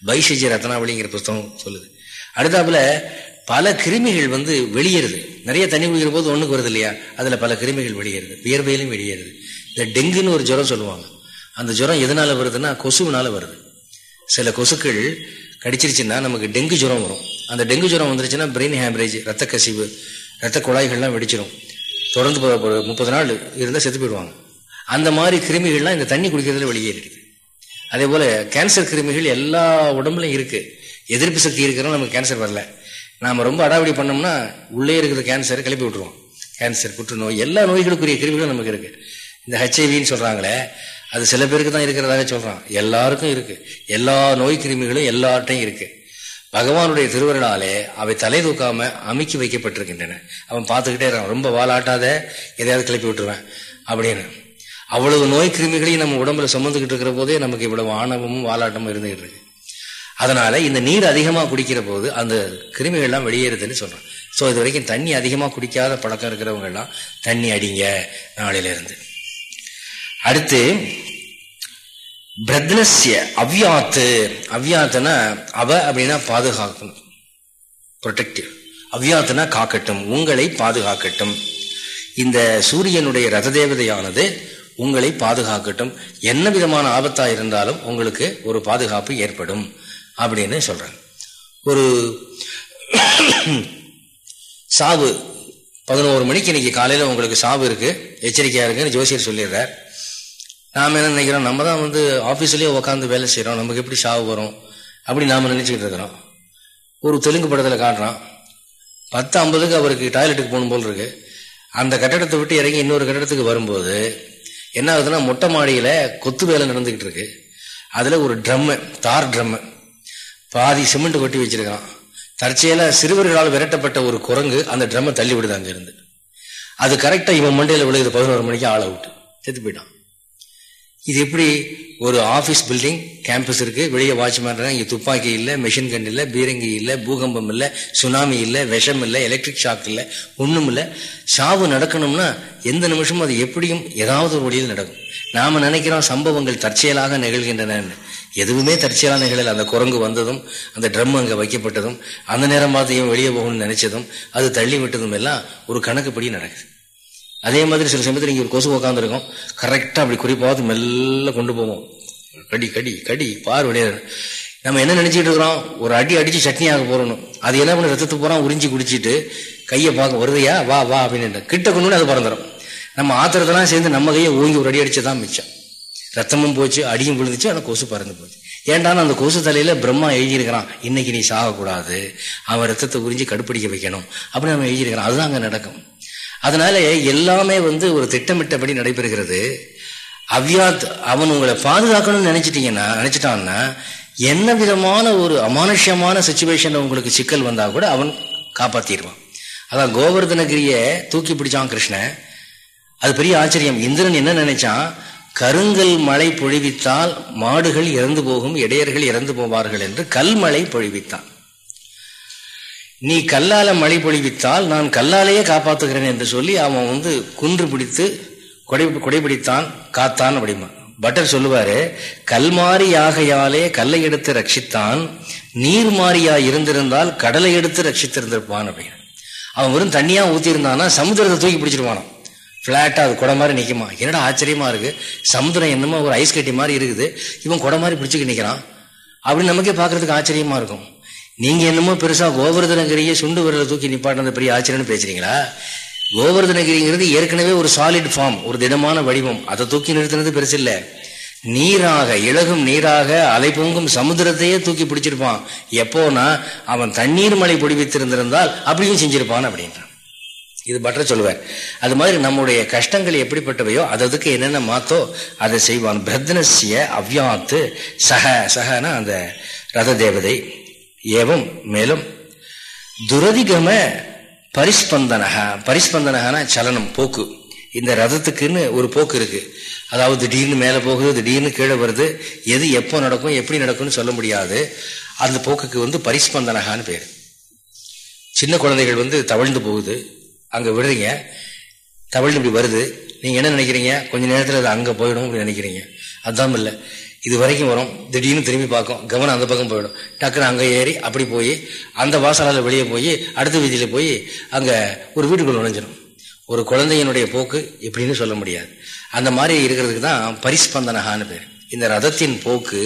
பைஷஜி ரத்னாவளிங்கிற புஸ்தகம் சொல்லுது. அடுத்தாப்புல பல கிருமிகள் வந்து வெளியேறுது. நிறைய தண்ணி குடிக்கிற போது ஒண்ணுக்கு வருது இல்லையா? அதுல பல கிருமிகள் வெளியேறுது. வியர்வையிலும் வெளியேறுது. இந்த டெங்குன்னு ஒரு ஜுரம் சொல்லுவாங்க. அந்த ஜுரம் எதனால வருதுன்னா கொசுவினால வருது. சில கொசுக்கள் கடிச்சிருச்சுன்னா நமக்கு டெங்கு ஜுரம் வரும். அந்த டெங்கு ஜுரம் வந்துருச்சுன்னா பிரெயின் ஹேமரேஜ் ரத்த கசிவு ரத்த குழாய்கள்லாம் வெடிச்சிடும் தொடர்ந்து முப்பது நாள் இருந்தால் செத்து போயிடுவாங்க. அந்த மாதிரி கிருமிகள்லாம் இந்த தண்ணி குடிக்கிறதுல வெளியேறிடுது. அதே போல கேன்சர் கிருமிகள் எல்லா உடம்புலையும் இருக்கு. எதிர்ப்பு சக்தி இருக்கிறோம் நமக்கு கேன்சர் வரல. நாம ரொம்ப அடாவடி பண்ணோம்னா உள்ளே இருக்கிற கேன்சரை கிளப்பி விட்டுருவோம். கேன்சர் புற்றுநோய் எல்லா நோய்களுக்குரிய கிருமிகளும் நமக்கு இருக்கு. இந்த ஹெச்ஐவின்னு சொல்றாங்களே அது சில பேருக்கு தான் இருக்கிறதாக சொல்றான். எல்லாருக்கும் இருக்கு. எல்லா நோய் கிருமிகளும் எல்லார்ட்டையும் இருக்கு. பகவானுடைய திருவருளாலே அவை தலை தூக்காம அமுக்கி வைக்கப்பட்டிருக்கின்றன. அவன் பார்த்துக்கிட்டே இருக்கான். ரொம்ப வாலாட்டாத எதையாவது கிளப்பி விட்டுருவேன். அப்படின்னு. அவ்வளவு நோய் கிருமிகளையும் நம்ம உடம்புல சுமந்துக்கிட்டு இருக்கிற போதே நமக்கு இவ்வளவு ஆணவமும் வாலாட்டமும் இருந்துகிட்டு இருக்கு. அதனால இந்த நீர் அதிகமா குடிக்கிற போது அந்த கிருமிகள் எல்லாம் வெளியேறுதுன்னு சொல்றோம். ஸோ இது வரைக்கும் தண்ணி அதிகமா குடிக்காத பழக்கம் இருக்கிறவங்க எல்லாம் தண்ணி அடிங்க நாளையில இருந்து அடுத்து பிரத்னஸ்ய அவ்யாத்து. அவ்யாத்துனா அவ அப்படின்னா பாதுகாக்கணும். ப்ரொடெக்டிவ் அவ்யாத்துனா காக்கட்டும். உங்களை பாதுகாக்கட்டும். இந்த சூரியனுடைய ரத தேவதையானது உங்களை பாதுகாக்கட்டும். என்ன விதமான ஆபத்தா இருந்தாலும் உங்களுக்கு ஒரு பாதுகாப்பு ஏற்படும் அப்படின்னு சொல்றாங்க. ஒரு சாவு பதினோரு மணிக்கு இன்னைக்கு காலையில உங்களுக்கு சாவு இருக்கு. எச்சரிக்கையா இருக்குன்னு ஜோசியர் சொல்லிடுறார். நாம என்ன நினைக்கிறோம்? நம்ம தான் வந்து ஆஃபீஸ்லயே உட்காந்து வேலை செய்யறோம் நமக்கு எப்படி சாவு வரும்? அப்படி நாம நினைச்சுக்கிட்டு இருக்கிறோம். ஒரு தெலுங்கு படத்துல காட்டுறான். பத்து ஐம்பதுக்கு அவருக்கு டாய்லெட்டுக்கு போகணும் போல் இருக்கு. அந்த கட்டடத்தை விட்டு இறங்கி இன்னொரு கட்டடத்துக்கு வரும்போது என்ன ஆகுதுன்னா மொட்டை மாடியில கொத்து வேலை நடந்துகிட்டு இருக்கு. அதுல ஒரு ட்ரம்மு தார் ட்ரம்மு. பாதி சிமெண்ட் கொட்டி வச்சிருக்கான். தற்செயல சிறுவர்களால் விரட்டப்பட்ட ஒரு குரங்கு அந்த ட்ரம்மை தள்ளி விடுது அங்கிருந்து. அது கரெக்டா இவன் மண்டையில விழுகுது பதினோரு மணிக்கு ஆள் அவுட்டு செத்து போயிட்டான். இது எப்படி ஒரு ஆபீஸ் பில்டிங் கேம்பஸ் இருக்கு. வெளியே வாட்ச்மேன் இங்க துப்பாக்கி இல்லை மிஷின் கன் இல்லை பீரங்கி இல்லை பூகம்பம் இல்லை சுனாமி இல்லை விஷம் இல்லை எலக்ட்ரிக் ஷாக் இல்லை ஒன்றும் இல்லை. சாவு நடக்கணும்னா எந்த நிமிஷமும் அது எப்படியும் ஏதாவது ஒரு வழியில் நடக்கும். நாம நினைக்கிறோம் சம்பவங்கள் தற்செயலாக நிகழ்கின்றன. எதுவுமே தற்செயலாக நிகழல. அந்த குரங்கு வந்ததும் அந்த ட்ரம் அங்கே வைக்கப்பட்டதும் அந்த நேரம் பார்த்து வெளியே போகணும்னு நினைச்சதும் அது தள்ளி விட்டதும் எல்லாம் ஒரு கணக்குப்படி நடக்குது. அதே மாதிரி சில சமயத்தில் நீங்கள் ஒரு கொசு உட்காந்துருக்கும் கரெக்டாக அப்படி குறிப்பாவது மெல்ல கொண்டு போவோம். கடி கடி கடி பார் விளையாடு நம்ம என்ன நினச்சிக்கிட்டு இருக்கிறோம்? ஒரு அடி அடித்து சட்னி ஆக போறோம் அது என்ன பண்ண ரத்தத்தை போகிறோம் உறிஞ்சி குடிச்சிட்டு கையை பார்க்க வருதையா? வா வா அப்படின்னு கிட்ட கொண்டு அது பறந்துடும் நம்ம ஆத்திரத்தெல்லாம் சேர்ந்து நம்ம கையை ஓங்கி ஒரு அடி அடிச்சதான் மிச்சம். ரத்தமும் போச்சு அடியும் விழுந்துச்சு ஆனால் கொசு பறந்து போச்சு. ஏண்டானா அந்த கொசு தலையில பிரம்மா எழுதியிருக்கிறான். இன்னைக்கு நீ சாகக்கூடாது. அவன் ரத்தத்தை உறிஞ்சி கடுப்பிடிக்க வைக்கணும். அப்படின்னு அவன் எழுதியிருக்கிறான். அதுதான் அங்கே நடக்கும். அதனால எல்லாமே வந்து ஒரு திட்டமிட்டபடி நடைபெறுகிறது. அவ்யாத் அவன் உங்களை பாதுகாக்கணும்னு நினைச்சிட்டீங்கன்னா நினைச்சிட்டான்னா என்ன விதமான ஒரு அமானுஷ்யமான சுச்சுவேஷன்ல உங்களுக்கு சிக்கல் வந்தா கூட அவன் காப்பாத்திடுவான். அதான் கோவர்தனகிரிய தூக்கி பிடிச்சான் கிருஷ்ணன். அது பெரிய ஆச்சரியம். இந்திரன் என்ன நினைச்சான்? கருங்கல் மழை பொழிவித்தால் மாடுகள் இறந்து போகும் இடையர்கள் இறந்து போவார்கள் என்று கல்மழை பொழிவித்தான். நீ கல்லால மழை பொழிவித்தால் நான் கல்லாலேயே காப்பாத்துகிறேன் என்று சொல்லி அவன் வந்து குன்று பிடித்து கொடை கொடைபிடித்தான் காத்தான் அப்படிமா பட்டர் சொல்லுவாரு கல்மாரி ஆகையாலே கல்லை எடுத்து ரட்சித்தான் நீர் மாறியா இருந்திருந்தால் கடலை எடுத்து ரட்சித்திருந்திருப்பான் அப்படின்னு அவன் வெறும் தண்ணியா ஊத்திருந்தான்னா இருந்தானா தூக்கி பிடிச்சிருவானான் ஃப்ளாட்டா அது குடை மாதிரி நிற்குமா என்னடா ஆச்சரியமா இருக்கு. சமுத்திரம் என்னமோ ஒரு ஐஸ் கட்டி மாதிரி இருக்குது. இவன் குடை மாதிரி பிடிச்சிக்க நிற்கிறான் அப்படின்னு நமக்கே பார்க்கறதுக்கு ஆச்சரியமா இருக்கும். நீங்க என்னமோ பெருசா கோவர்தனகிரியை சுண்டு விரல தூக்கி நிப்பாட்டினது பெரிய ஆச்சரியம்னு பேசுறீங்களா? கோவர்தனகிரிங்கிறது ஏற்கனவே ஒரு சாலிட் ஃபார்ம் ஒரு திடமான வடிவம். அதை தூக்கி நிறுத்தினது பெருசு இல்ல நீராக இழகும் நீராக அலை பொங்கும் சமுத்திரத்தையே தூக்கி பிடிச்சிருப்பான். எப்போனா அவன் தண்ணீர் மழை பொடிவித்திருந்திருந்தால் அப்படியும் செஞ்சிருப்பான் அப்படின்றான். இது பற்ற சொல்லுவார் அது மாதிரி நம்முடைய கஷ்டங்கள் எப்படிப்பட்டவையோ அதுக்கு என்னென்ன மாத்தோ அதை செய்வான். பிரத்னசிய அவ்யாத்து சக சகனா அந்த ரத தேவதை. ஏவம் மேலும் துரதிகம பரிஸ்பந்தனகா பரிஸ்பந்தனகான சலனம் போக்கு. இந்த ரதத்துக்குன்னு ஒரு போக்கு இருக்கு. அதாவது திடீர்னு மேலே போகுது திடீர்னு கீழே வருது எது எப்போ நடக்கும் எப்படி நடக்கும்னு சொல்ல முடியாது. அந்த போக்குக்கு வந்து பரிஸ்பந்தனகான்னு பேர். சின்ன குழந்தைகள் வந்து தவழ்ந்து போகுது. அங்கே விடுறீங்க. தவழ்ந்து இப்படி வருது. நீங்கள் என்ன நினைக்கிறீங்க? கொஞ்ச நேரத்தில் அது அங்கே போயிடும் அப்படின்னு நினைக்கிறீங்க. அதுதான் இல்லை. இது வரைக்கும் வரும். திடீர்னு திரும்பி பார்க்கும். கவனம் அந்த பக்கம் போயிடும். டக்குன்னு அங்கே ஏறி அப்படி போய் அந்த வாசலால் வெளியே போய் அடுத்த வீதியில் போய் அங்கே ஒரு வீட்டுக்குள்ள நுழைஞ்சிடும் ஒரு குழந்தையினுடைய போக்கு எப்படின்னு சொல்ல முடியாது. அந்த மாதிரி இருக்கிறதுக்கு தான் பரிஸ்பந்தனகான்னு பேர். இந்த ரதத்தின் போக்கு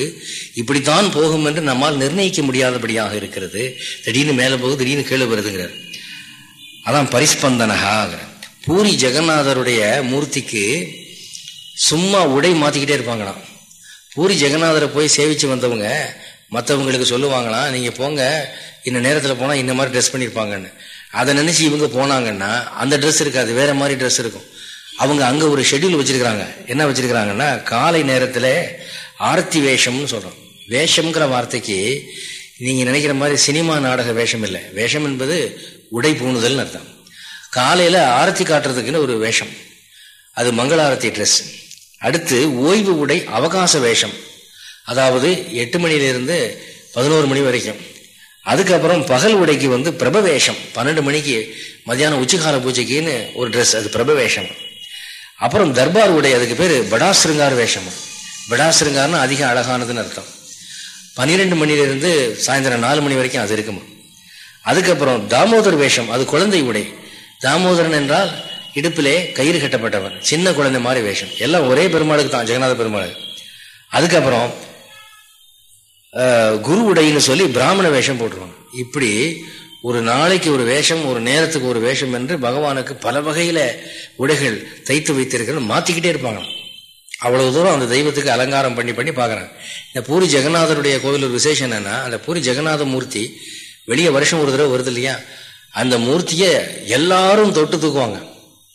இப்படித்தான் போகும் என்று நம்மால் நிர்ணயிக்க முடியாதபடியாக இருக்கிறது. திடீர்னு மேலே போகுது திடீர்னு கீழே வருதுங்கிறார். அதான் பரிஸ்பந்தனகாங்கிற பூரி ஜெகநாதருடைய மூர்த்திக்கு சும்மா உடை மாற்றிக்கிட்டே இருப்பாங்களாம். பூரி ஜெகநாதரை போய் சேவிச்சு வந்தவங்க மற்றவங்களுக்கு சொல்லுவாங்களாம் நீங்கள் போங்க இந்த நேரத்தில் போனால் இந்த மாதிரி ட்ரெஸ் பண்ணியிருப்பாங்கன்னு அதை நினச்சி இவங்க போனாங்கன்னா அந்த ட்ரெஸ் இருக்காது வேற மாதிரி ட்ரெஸ் இருக்கும். அவங்க அங்கே ஒரு ஷெட்யூல் வச்சிருக்கிறாங்க. என்ன வச்சிருக்கிறாங்கன்னா காலை நேரத்தில் ஆர்த்தி வேஷம்னு சொல்கிறோம் வேஷம்ங்கிற வார்த்தைக்கு நீங்கள் நினைக்கிற மாதிரி சினிமா நாடக வேஷம் இல்லை. வேஷம் என்பது உடை பூணுதல்னு அர்த்தம். காலையில் ஆரத்தி காட்டுறதுக்குன்னு ஒரு வேஷம். அது மங்களாரத்தி ட்ரெஸ் அடுத்து ஓய்வு உடை அவகாச வேஷம். அதாவது எட்டு மணியிலிருந்து பதினோரு மணி வரைக்கும். அதுக்கப்புறம் பகல் உடைக்கு வந்து பிரபவேஷம் பன்னெண்டு மணிக்கு மத்தியானம் உச்சிகால பூஜைக்குன்னு ஒரு ட்ரெஸ் அது பிரபவேஷம் அப்புறம் தர்பார் உடை அதுக்கு பேர் படாசிருங்கார் வேஷம். படாசிருங்கார்னு அதிக அழகானதுன்னு அர்த்தம். பன்னிரெண்டு மணிலிருந்து சாயந்தரம் நாலு மணி வரைக்கும் அது இருக்குமா? அதுக்கப்புறம் தாமோதர் வேஷம் அது குழந்தை உடை. தாமோதரன் என்றால் இடுப்பிலே கயிறு கட்டப்பட்டவன் சின்ன குழந்தை மாதிரி வேஷம். எல்லாம் ஒரே பெருமாளுக்கு தான் ஜெகநாத பெருமாள். அதுக்கப்புறம் குரு உடைன்னு சொல்லி பிராமண வேஷம் போட்டுருவாங்க. இப்படி ஒரு நாளைக்கு ஒரு வேஷம் ஒரு நேரத்துக்கு ஒரு வேஷம் என்று பகவானுக்கு பல வகையில உடைகள் தைத்து வைத்திருக்கிறது மாத்திக்கிட்டே இருப்பாங்க. அவ்வளவு தூரம் அந்த தெய்வத்துக்கு அலங்காரம் பண்ணி பண்ணி பார்க்குறாங்க. இந்த பூரி ஜெகநாதருடைய கோவில் ஒரு விசேஷம் என்னன்னா அந்த பூரி ஜெகநாத மூர்த்தி வெளியே வருஷம் ஒரு தடவை வருது இல்லையா? அந்த மூர்த்தியை எல்லாரும் தொட்டு தூக்குவாங்க.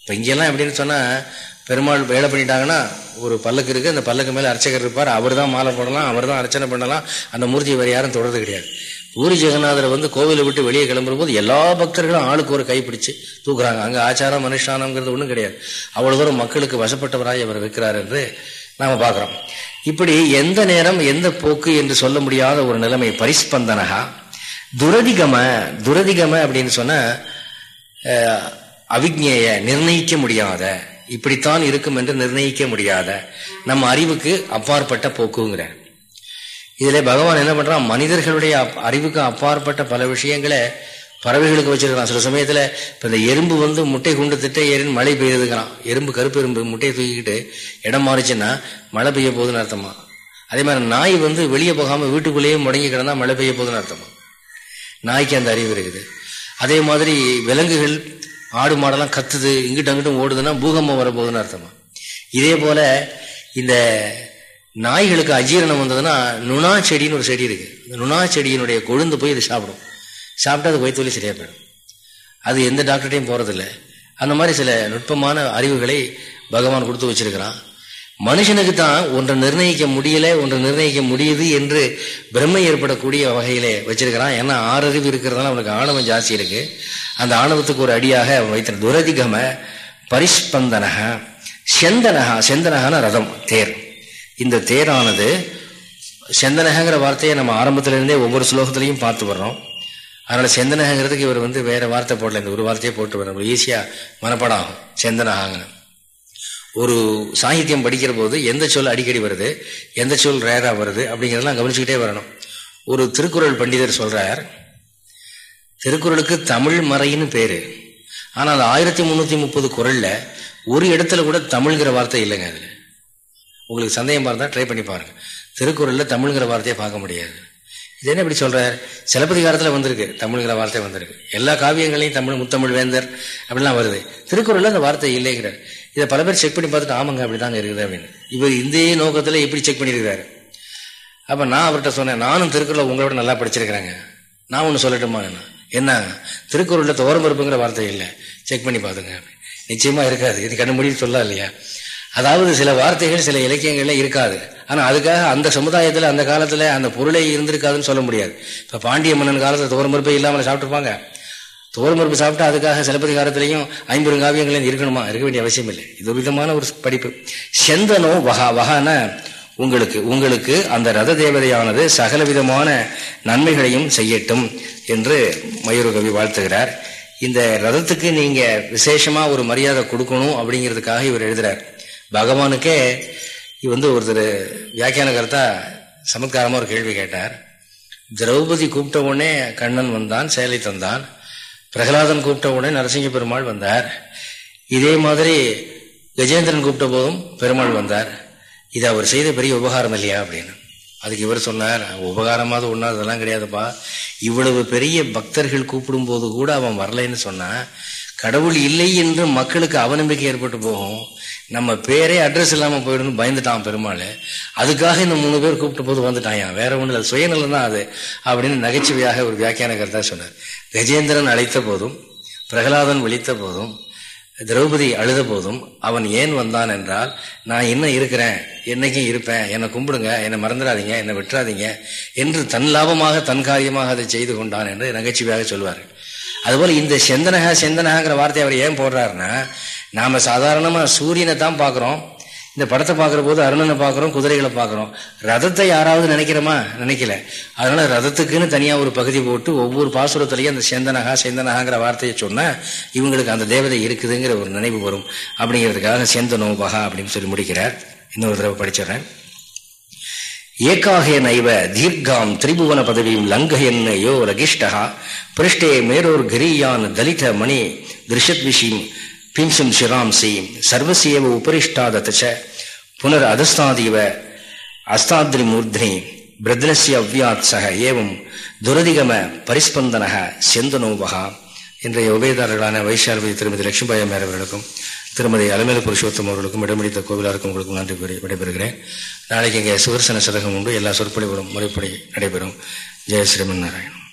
இப்போ இங்கெல்லாம் எப்படின்னு சொன்னால் பெருமாள் வேலை பண்ணிட்டாங்கன்னா ஒரு பல்லக்கு இருக்குது அந்த பல்லக்கு மேலே அர்ச்சகர் இருப்பார் அவர் தான் மாலை போடலாம் அவர் தான் அர்ச்சனை பண்ணலாம். அந்த மூர்த்தியை வேறு யாரும் தொடர்றது கிடையாது. பூரி ஜெகநாதரை வந்து கோவிலை விட்டு வெளியே கிளம்புற போது எல்லா பக்தர்களும் ஆளுக்கு ஒரு கைப்பிடிச்சு தூக்குறாங்க. அங்கே ஆச்சாரம் அனுஷ்டானம்ங்கிறது ஒன்றும் கிடையாது. அவ்வளோ தூரம் மக்களுக்கு வசப்பட்டவராய் அவர் வைக்கிறார் என்று நாம் பார்க்குறோம். இப்படி எந்த நேரம் எந்த போக்கு என்று சொல்ல முடியாத ஒரு நிலைமை. பரிஸ்பந்தனகா. துரதிகம துரதிகம அப்படின்னு சொன்ன அவிஜ்ஞேய நிர்ணயிக்க முடியாத இப்படித்தான் இருக்கும் என்று நிர்ணயிக்க முடியாத நம்ம அறிவுக்கு அப்பாற்பட்ட போக்குங்கிற. இதுல பகவான் என்ன பண்றான்? மனிதர்களுடைய அறிவுக்கு அப்பாற்பட்ட பல விஷயங்களை பறவைகளுக்கு வச்சிருக்கிறான். சில சமயத்துல இப்ப இந்த எறும்பு வந்து முட்டை குண்டு திட்ட ஏறின் மழை பெய்யுதுக்கிறான் எறும்பு கருப்பு எறும்பு முட்டையை தூக்கிக்கிட்டு இடம் மாறிச்சுன்னா மழை பெய்ய போகுதுன்னு அர்த்தமா? அதே மாதிரி நாய் வந்து வெளியே போகாம வீட்டுக்குள்ளேயே முடங்கி கிடந்தா மழை பெய்ய போகுதுன்னு அர்த்தமா? நாய்க்கு அந்த அறிவு இருக்குது. அதே மாதிரி விலங்குகள் ஆடு மாடெல்லாம் கத்துது இங்கிட்ட அங்கிட்டும் ஓடுதுன்னா பூகம்பம் வரப்போகுதுன்னு அர்த்தமா? இதே போல இந்த நாய்களுக்கு அஜீரணம் வந்ததுன்னா நுணா செடின்னு ஒரு செடி இருக்கு. இந்த நுணா செடியினுடைய கொழுந்து போய் இது சாப்பிடும். சாப்பிட்டா அது வயிற்றுவலி சரியா போயிடும். அது எந்த டாக்டர்கிட்டையும் போறதில்லை. அந்த மாதிரி சில நுட்பமான அறிவுகளை பகவான் கொடுத்து வச்சிருக்கிறான். மனுஷனுக்கு தான் ஒன்றை நிர்ணயிக்க முடியல ஒன்றை நிர்ணயிக்க முடியுது என்று பிரம்மை ஏற்படக்கூடிய வகையிலே வச்சிருக்கிறான். ஏன்னா ஆறறிவு இருக்கிறதுனால அவனுக்கு ஆணவம் ஜாஸ்தி இருக்கு. அந்த ஆணவத்துக்கு ஒரு அடியாக அவன் வைத்த துரதிகம பரிஸ்பந்தனக செந்தனகா செந்தனகான ரதம் தேர். இந்த தேரானது செந்தனகங்கிற வார்த்தையை நம்ம ஆரம்பத்திலிருந்தே ஒவ்வொரு ஸ்லோகத்திலையும் பார்த்து வர்றோம். அதனால செந்தனகங்கிறதுக்கு இவர் வந்து வேற வார்த்தை போடல இந்த ஒரு வார்த்தையை போட்டு வர ஈஸியா மனப்படாகும் செந்தனகாங்கன்னு ஒரு சாகித்யம் படிக்கிற போது எந்த சொல் அடிக்கடி வருது எந்த சொல் ரேராக வருது அப்படிங்கிறதெல்லாம் கவனிச்சுக்கிட்டே வரணும். ஒரு திருக்குறள் பண்டிதர் சொல்கிறார் திருக்குறளுக்கு தமிழ் மறைன்னு பேர். ஆனால் அது ஆயிரத்தி முந்நூற்றி முப்பது குரலில் ஒரு இடத்துல கூட தமிழ்ங்கிற வார்த்தை இல்லைங்க அதில். உங்களுக்கு சந்தேகமாக இருந்தால் ட்ரை பண்ணி பாருங்க. திருக்குறளில் தமிழ்ங்கிற வார்த்தையை பார்க்க முடியாது. இது என்ன இப்படி சொல்கிறார் சிலப்பதிகாரத்தில் வந்திருக்கு தமிழ்ங்கிற வார்த்தை வந்திருக்கு. எல்லா காவியங்களையும் தமிழ் முத்தமிழ் வேந்தர் அப்படிலாம் வருது. திருக்குறளில் அந்த வார்த்தை இல்லைங்கிறார். இதை பல பேர் செக் பண்ணி பார்த்துட்டு ஆமாங்க அப்படிதாங்க இருக்குது அப்படின்னு. இவர் இந்திய நோக்கத்தில் எப்படி செக் பண்ணியிருக்கிறாரு? அப்போ நான் அவர்கிட்ட சொன்னேன் நானும் திருக்குறளை உங்களோட நல்லா படிச்சிருக்கிறேங்க. நான் ஒன்று சொல்லட்டுமா என்ன? திருக்குறளில் தோரமறுப்புங்கிற வார்த்தை இல்லை. செக் பண்ணி பார்த்துங்க நிச்சயமாக இருக்காது. இது கண்ணு முடிவு சொல்ல இல்லையா? அதாவது சில வார்த்தைகள் சில இலக்கியங்கள்ல இருக்காது. ஆனால் அதுக்காக அந்த சமுதாயத்தில் அந்த காலத்தில் அந்த பொருளை இருந்திருக்காதுன்னு சொல்ல முடியாது. இப்போ பாண்டிய மன்னன் காலத்தில் தோரமறுப்பே இல்லாமல் சாப்பிட்டுருப்பாங்க தோரமறுப்பு சாப்பிட்டா அதுக்காக சிலப்பதிகாரத்திலையும் ஐம்பது காவியங்களையும் இருக்கணுமா? இருக்க வேண்டிய அவசியம் இல்லை இது விதமான ஒரு படிப்பு. செந்தனோ வகா. வகான உங்களுக்கு உங்களுக்கு அந்த ரத தேவதையானது சகல விதமான நன்மைகளையும் செய்யட்டும் என்று மயூரகவி வாழ்த்துகிறார். இந்த ரதத்துக்கு நீங்க விசேஷமா ஒரு மரியாதை கொடுக்கணும் அப்படிங்கிறதுக்காக இவர் எழுதுறார். பகவானுக்கே வந்து ஒருத்தர் வியாக்கியான கருத்தா சமத்காரமா ஒரு கேள்வி கேட்டார். திரௌபதி கூப்பிட்ட உடனே கண்ணன் வந்தான் சேலை தந்தான். பிரகலாதன் கூப்பிட்ட உடனே நரசிங்க பெருமாள் வந்தார். இதே மாதிரி கஜேந்திரன் கூப்பிட்ட போதும் பெருமாள் வந்தார். இது அவர் செய்த பெரிய உபகாரம் இல்லையா அப்படின்னு. அதுக்கு இவர் சொன்னார் உபகாரமாவது ஒன்றா அதெல்லாம் கிடையாதுப்பா. இவ்வளவு பெரிய பக்தர்கள் கூப்பிடும் போது கூட அவன் வரலைன்னு சொன்னா கடவுள் இல்லை என்று மக்களுக்கு அவநம்பிக்கை ஏற்பட்டு போகும். நம்ம பேரே அட்ரஸ் இல்லாமல் போயிடும் பயந்துட்டான் பெருமாள். அதுக்காக இந்த மூணு பேர் கூப்பிட்ட போது வந்துட்டான். வேற ஒன்றும் இல்லை சுயநலம் தான் அது அப்படின்னு நகைச்சுவையாக ஒரு வியாக்கியான கருத்தா சொன்னார். கஜேந்திரன் அழைத்த போதும் பிரகலாதன் விழித்த போதும் திரௌபதி அழுத போதும் அவன் ஏன் வந்தான் என்றால் நான் இன்னும் இருக்கிறேன். என்னைக்கும் இருப்பேன். என்னை கும்பிடுங்க. என்னை மறந்துடாதீங்க. என்னை விட்டுறாதீங்க. என்று தன் லாபமாக தன் காரியமாக அதை செய்து கொண்டான் என்று நகைச்சுவையாக சொல்வார் அதுபோல் இந்த செந்தனகா செந்தனகாங்கிற வார்த்தையை அவர் ஏன் போடுறாருன்னா நாம் சாதாரணமாக சூரியனை தான் பார்க்குறோம். இந்த படத்தை பார்க்குற போது அருணனை பார்க்குறோம் குதிரைகளை பார்க்குறோம். ரதத்தை யாராவது நினைக்கிறோமா? நினைக்கல. அதனால ரதத்துக்குன்னு தனியாக ஒரு பகுதி போட்டு ஒவ்வொரு பாசுரத்துலையும் அந்த செந்தனகா செந்தனகாங்கிற வார்த்தையை சொன்னால் இவங்களுக்கு அந்த தேவதை இருக்குதுங்கிற ஒரு நினைவு வரும். அப்படிங்கிறதுக்காக செந்தனோ பகா அப்படின்னு சொல்லி முடிக்கிறார். இன்னொரு தடவை படிச்சிடறேன். ஏகாகே நைவ தீர்காம் திரிபுவன பதவியும் லங்கயன் யோ ரகிஷ்டா பிருஷ்டே மேரோர் கிரியான் தலித மணி திருஷத்விஷிம் பிம்சும் சிராம்சி சர்வசியவ உபரிஷ்டாதத புனர் அதஸ்தாதீவ அஸ்தாத்ரி மூர்த்னி பிரத்னஸ்ய அவ்யாத் சக ஏவம் துரதிகம பரிஸ்பந்தனக செந்தனோபகா இன்றைய உபயதாரர்களான வைஷால்பதி திருமதி லட்சுமிபாய் மேரவர்களுக்கும் திருமதி அலமேல புருஷோத்தம் அவர்களுக்கும் இடமளித்த கோவிலாருக்கும் உங்களுக்கும் நன்றி கூறி விடைபெறுகிறேன். நாளைக்கு இங்கே சுதர்சன சதகம் உண்டு. எல்லா சொற்பொழிவுகளும் முறைப்படி நடைபெறும். ஜெய ஸ்ரீமன் நாராயணன்.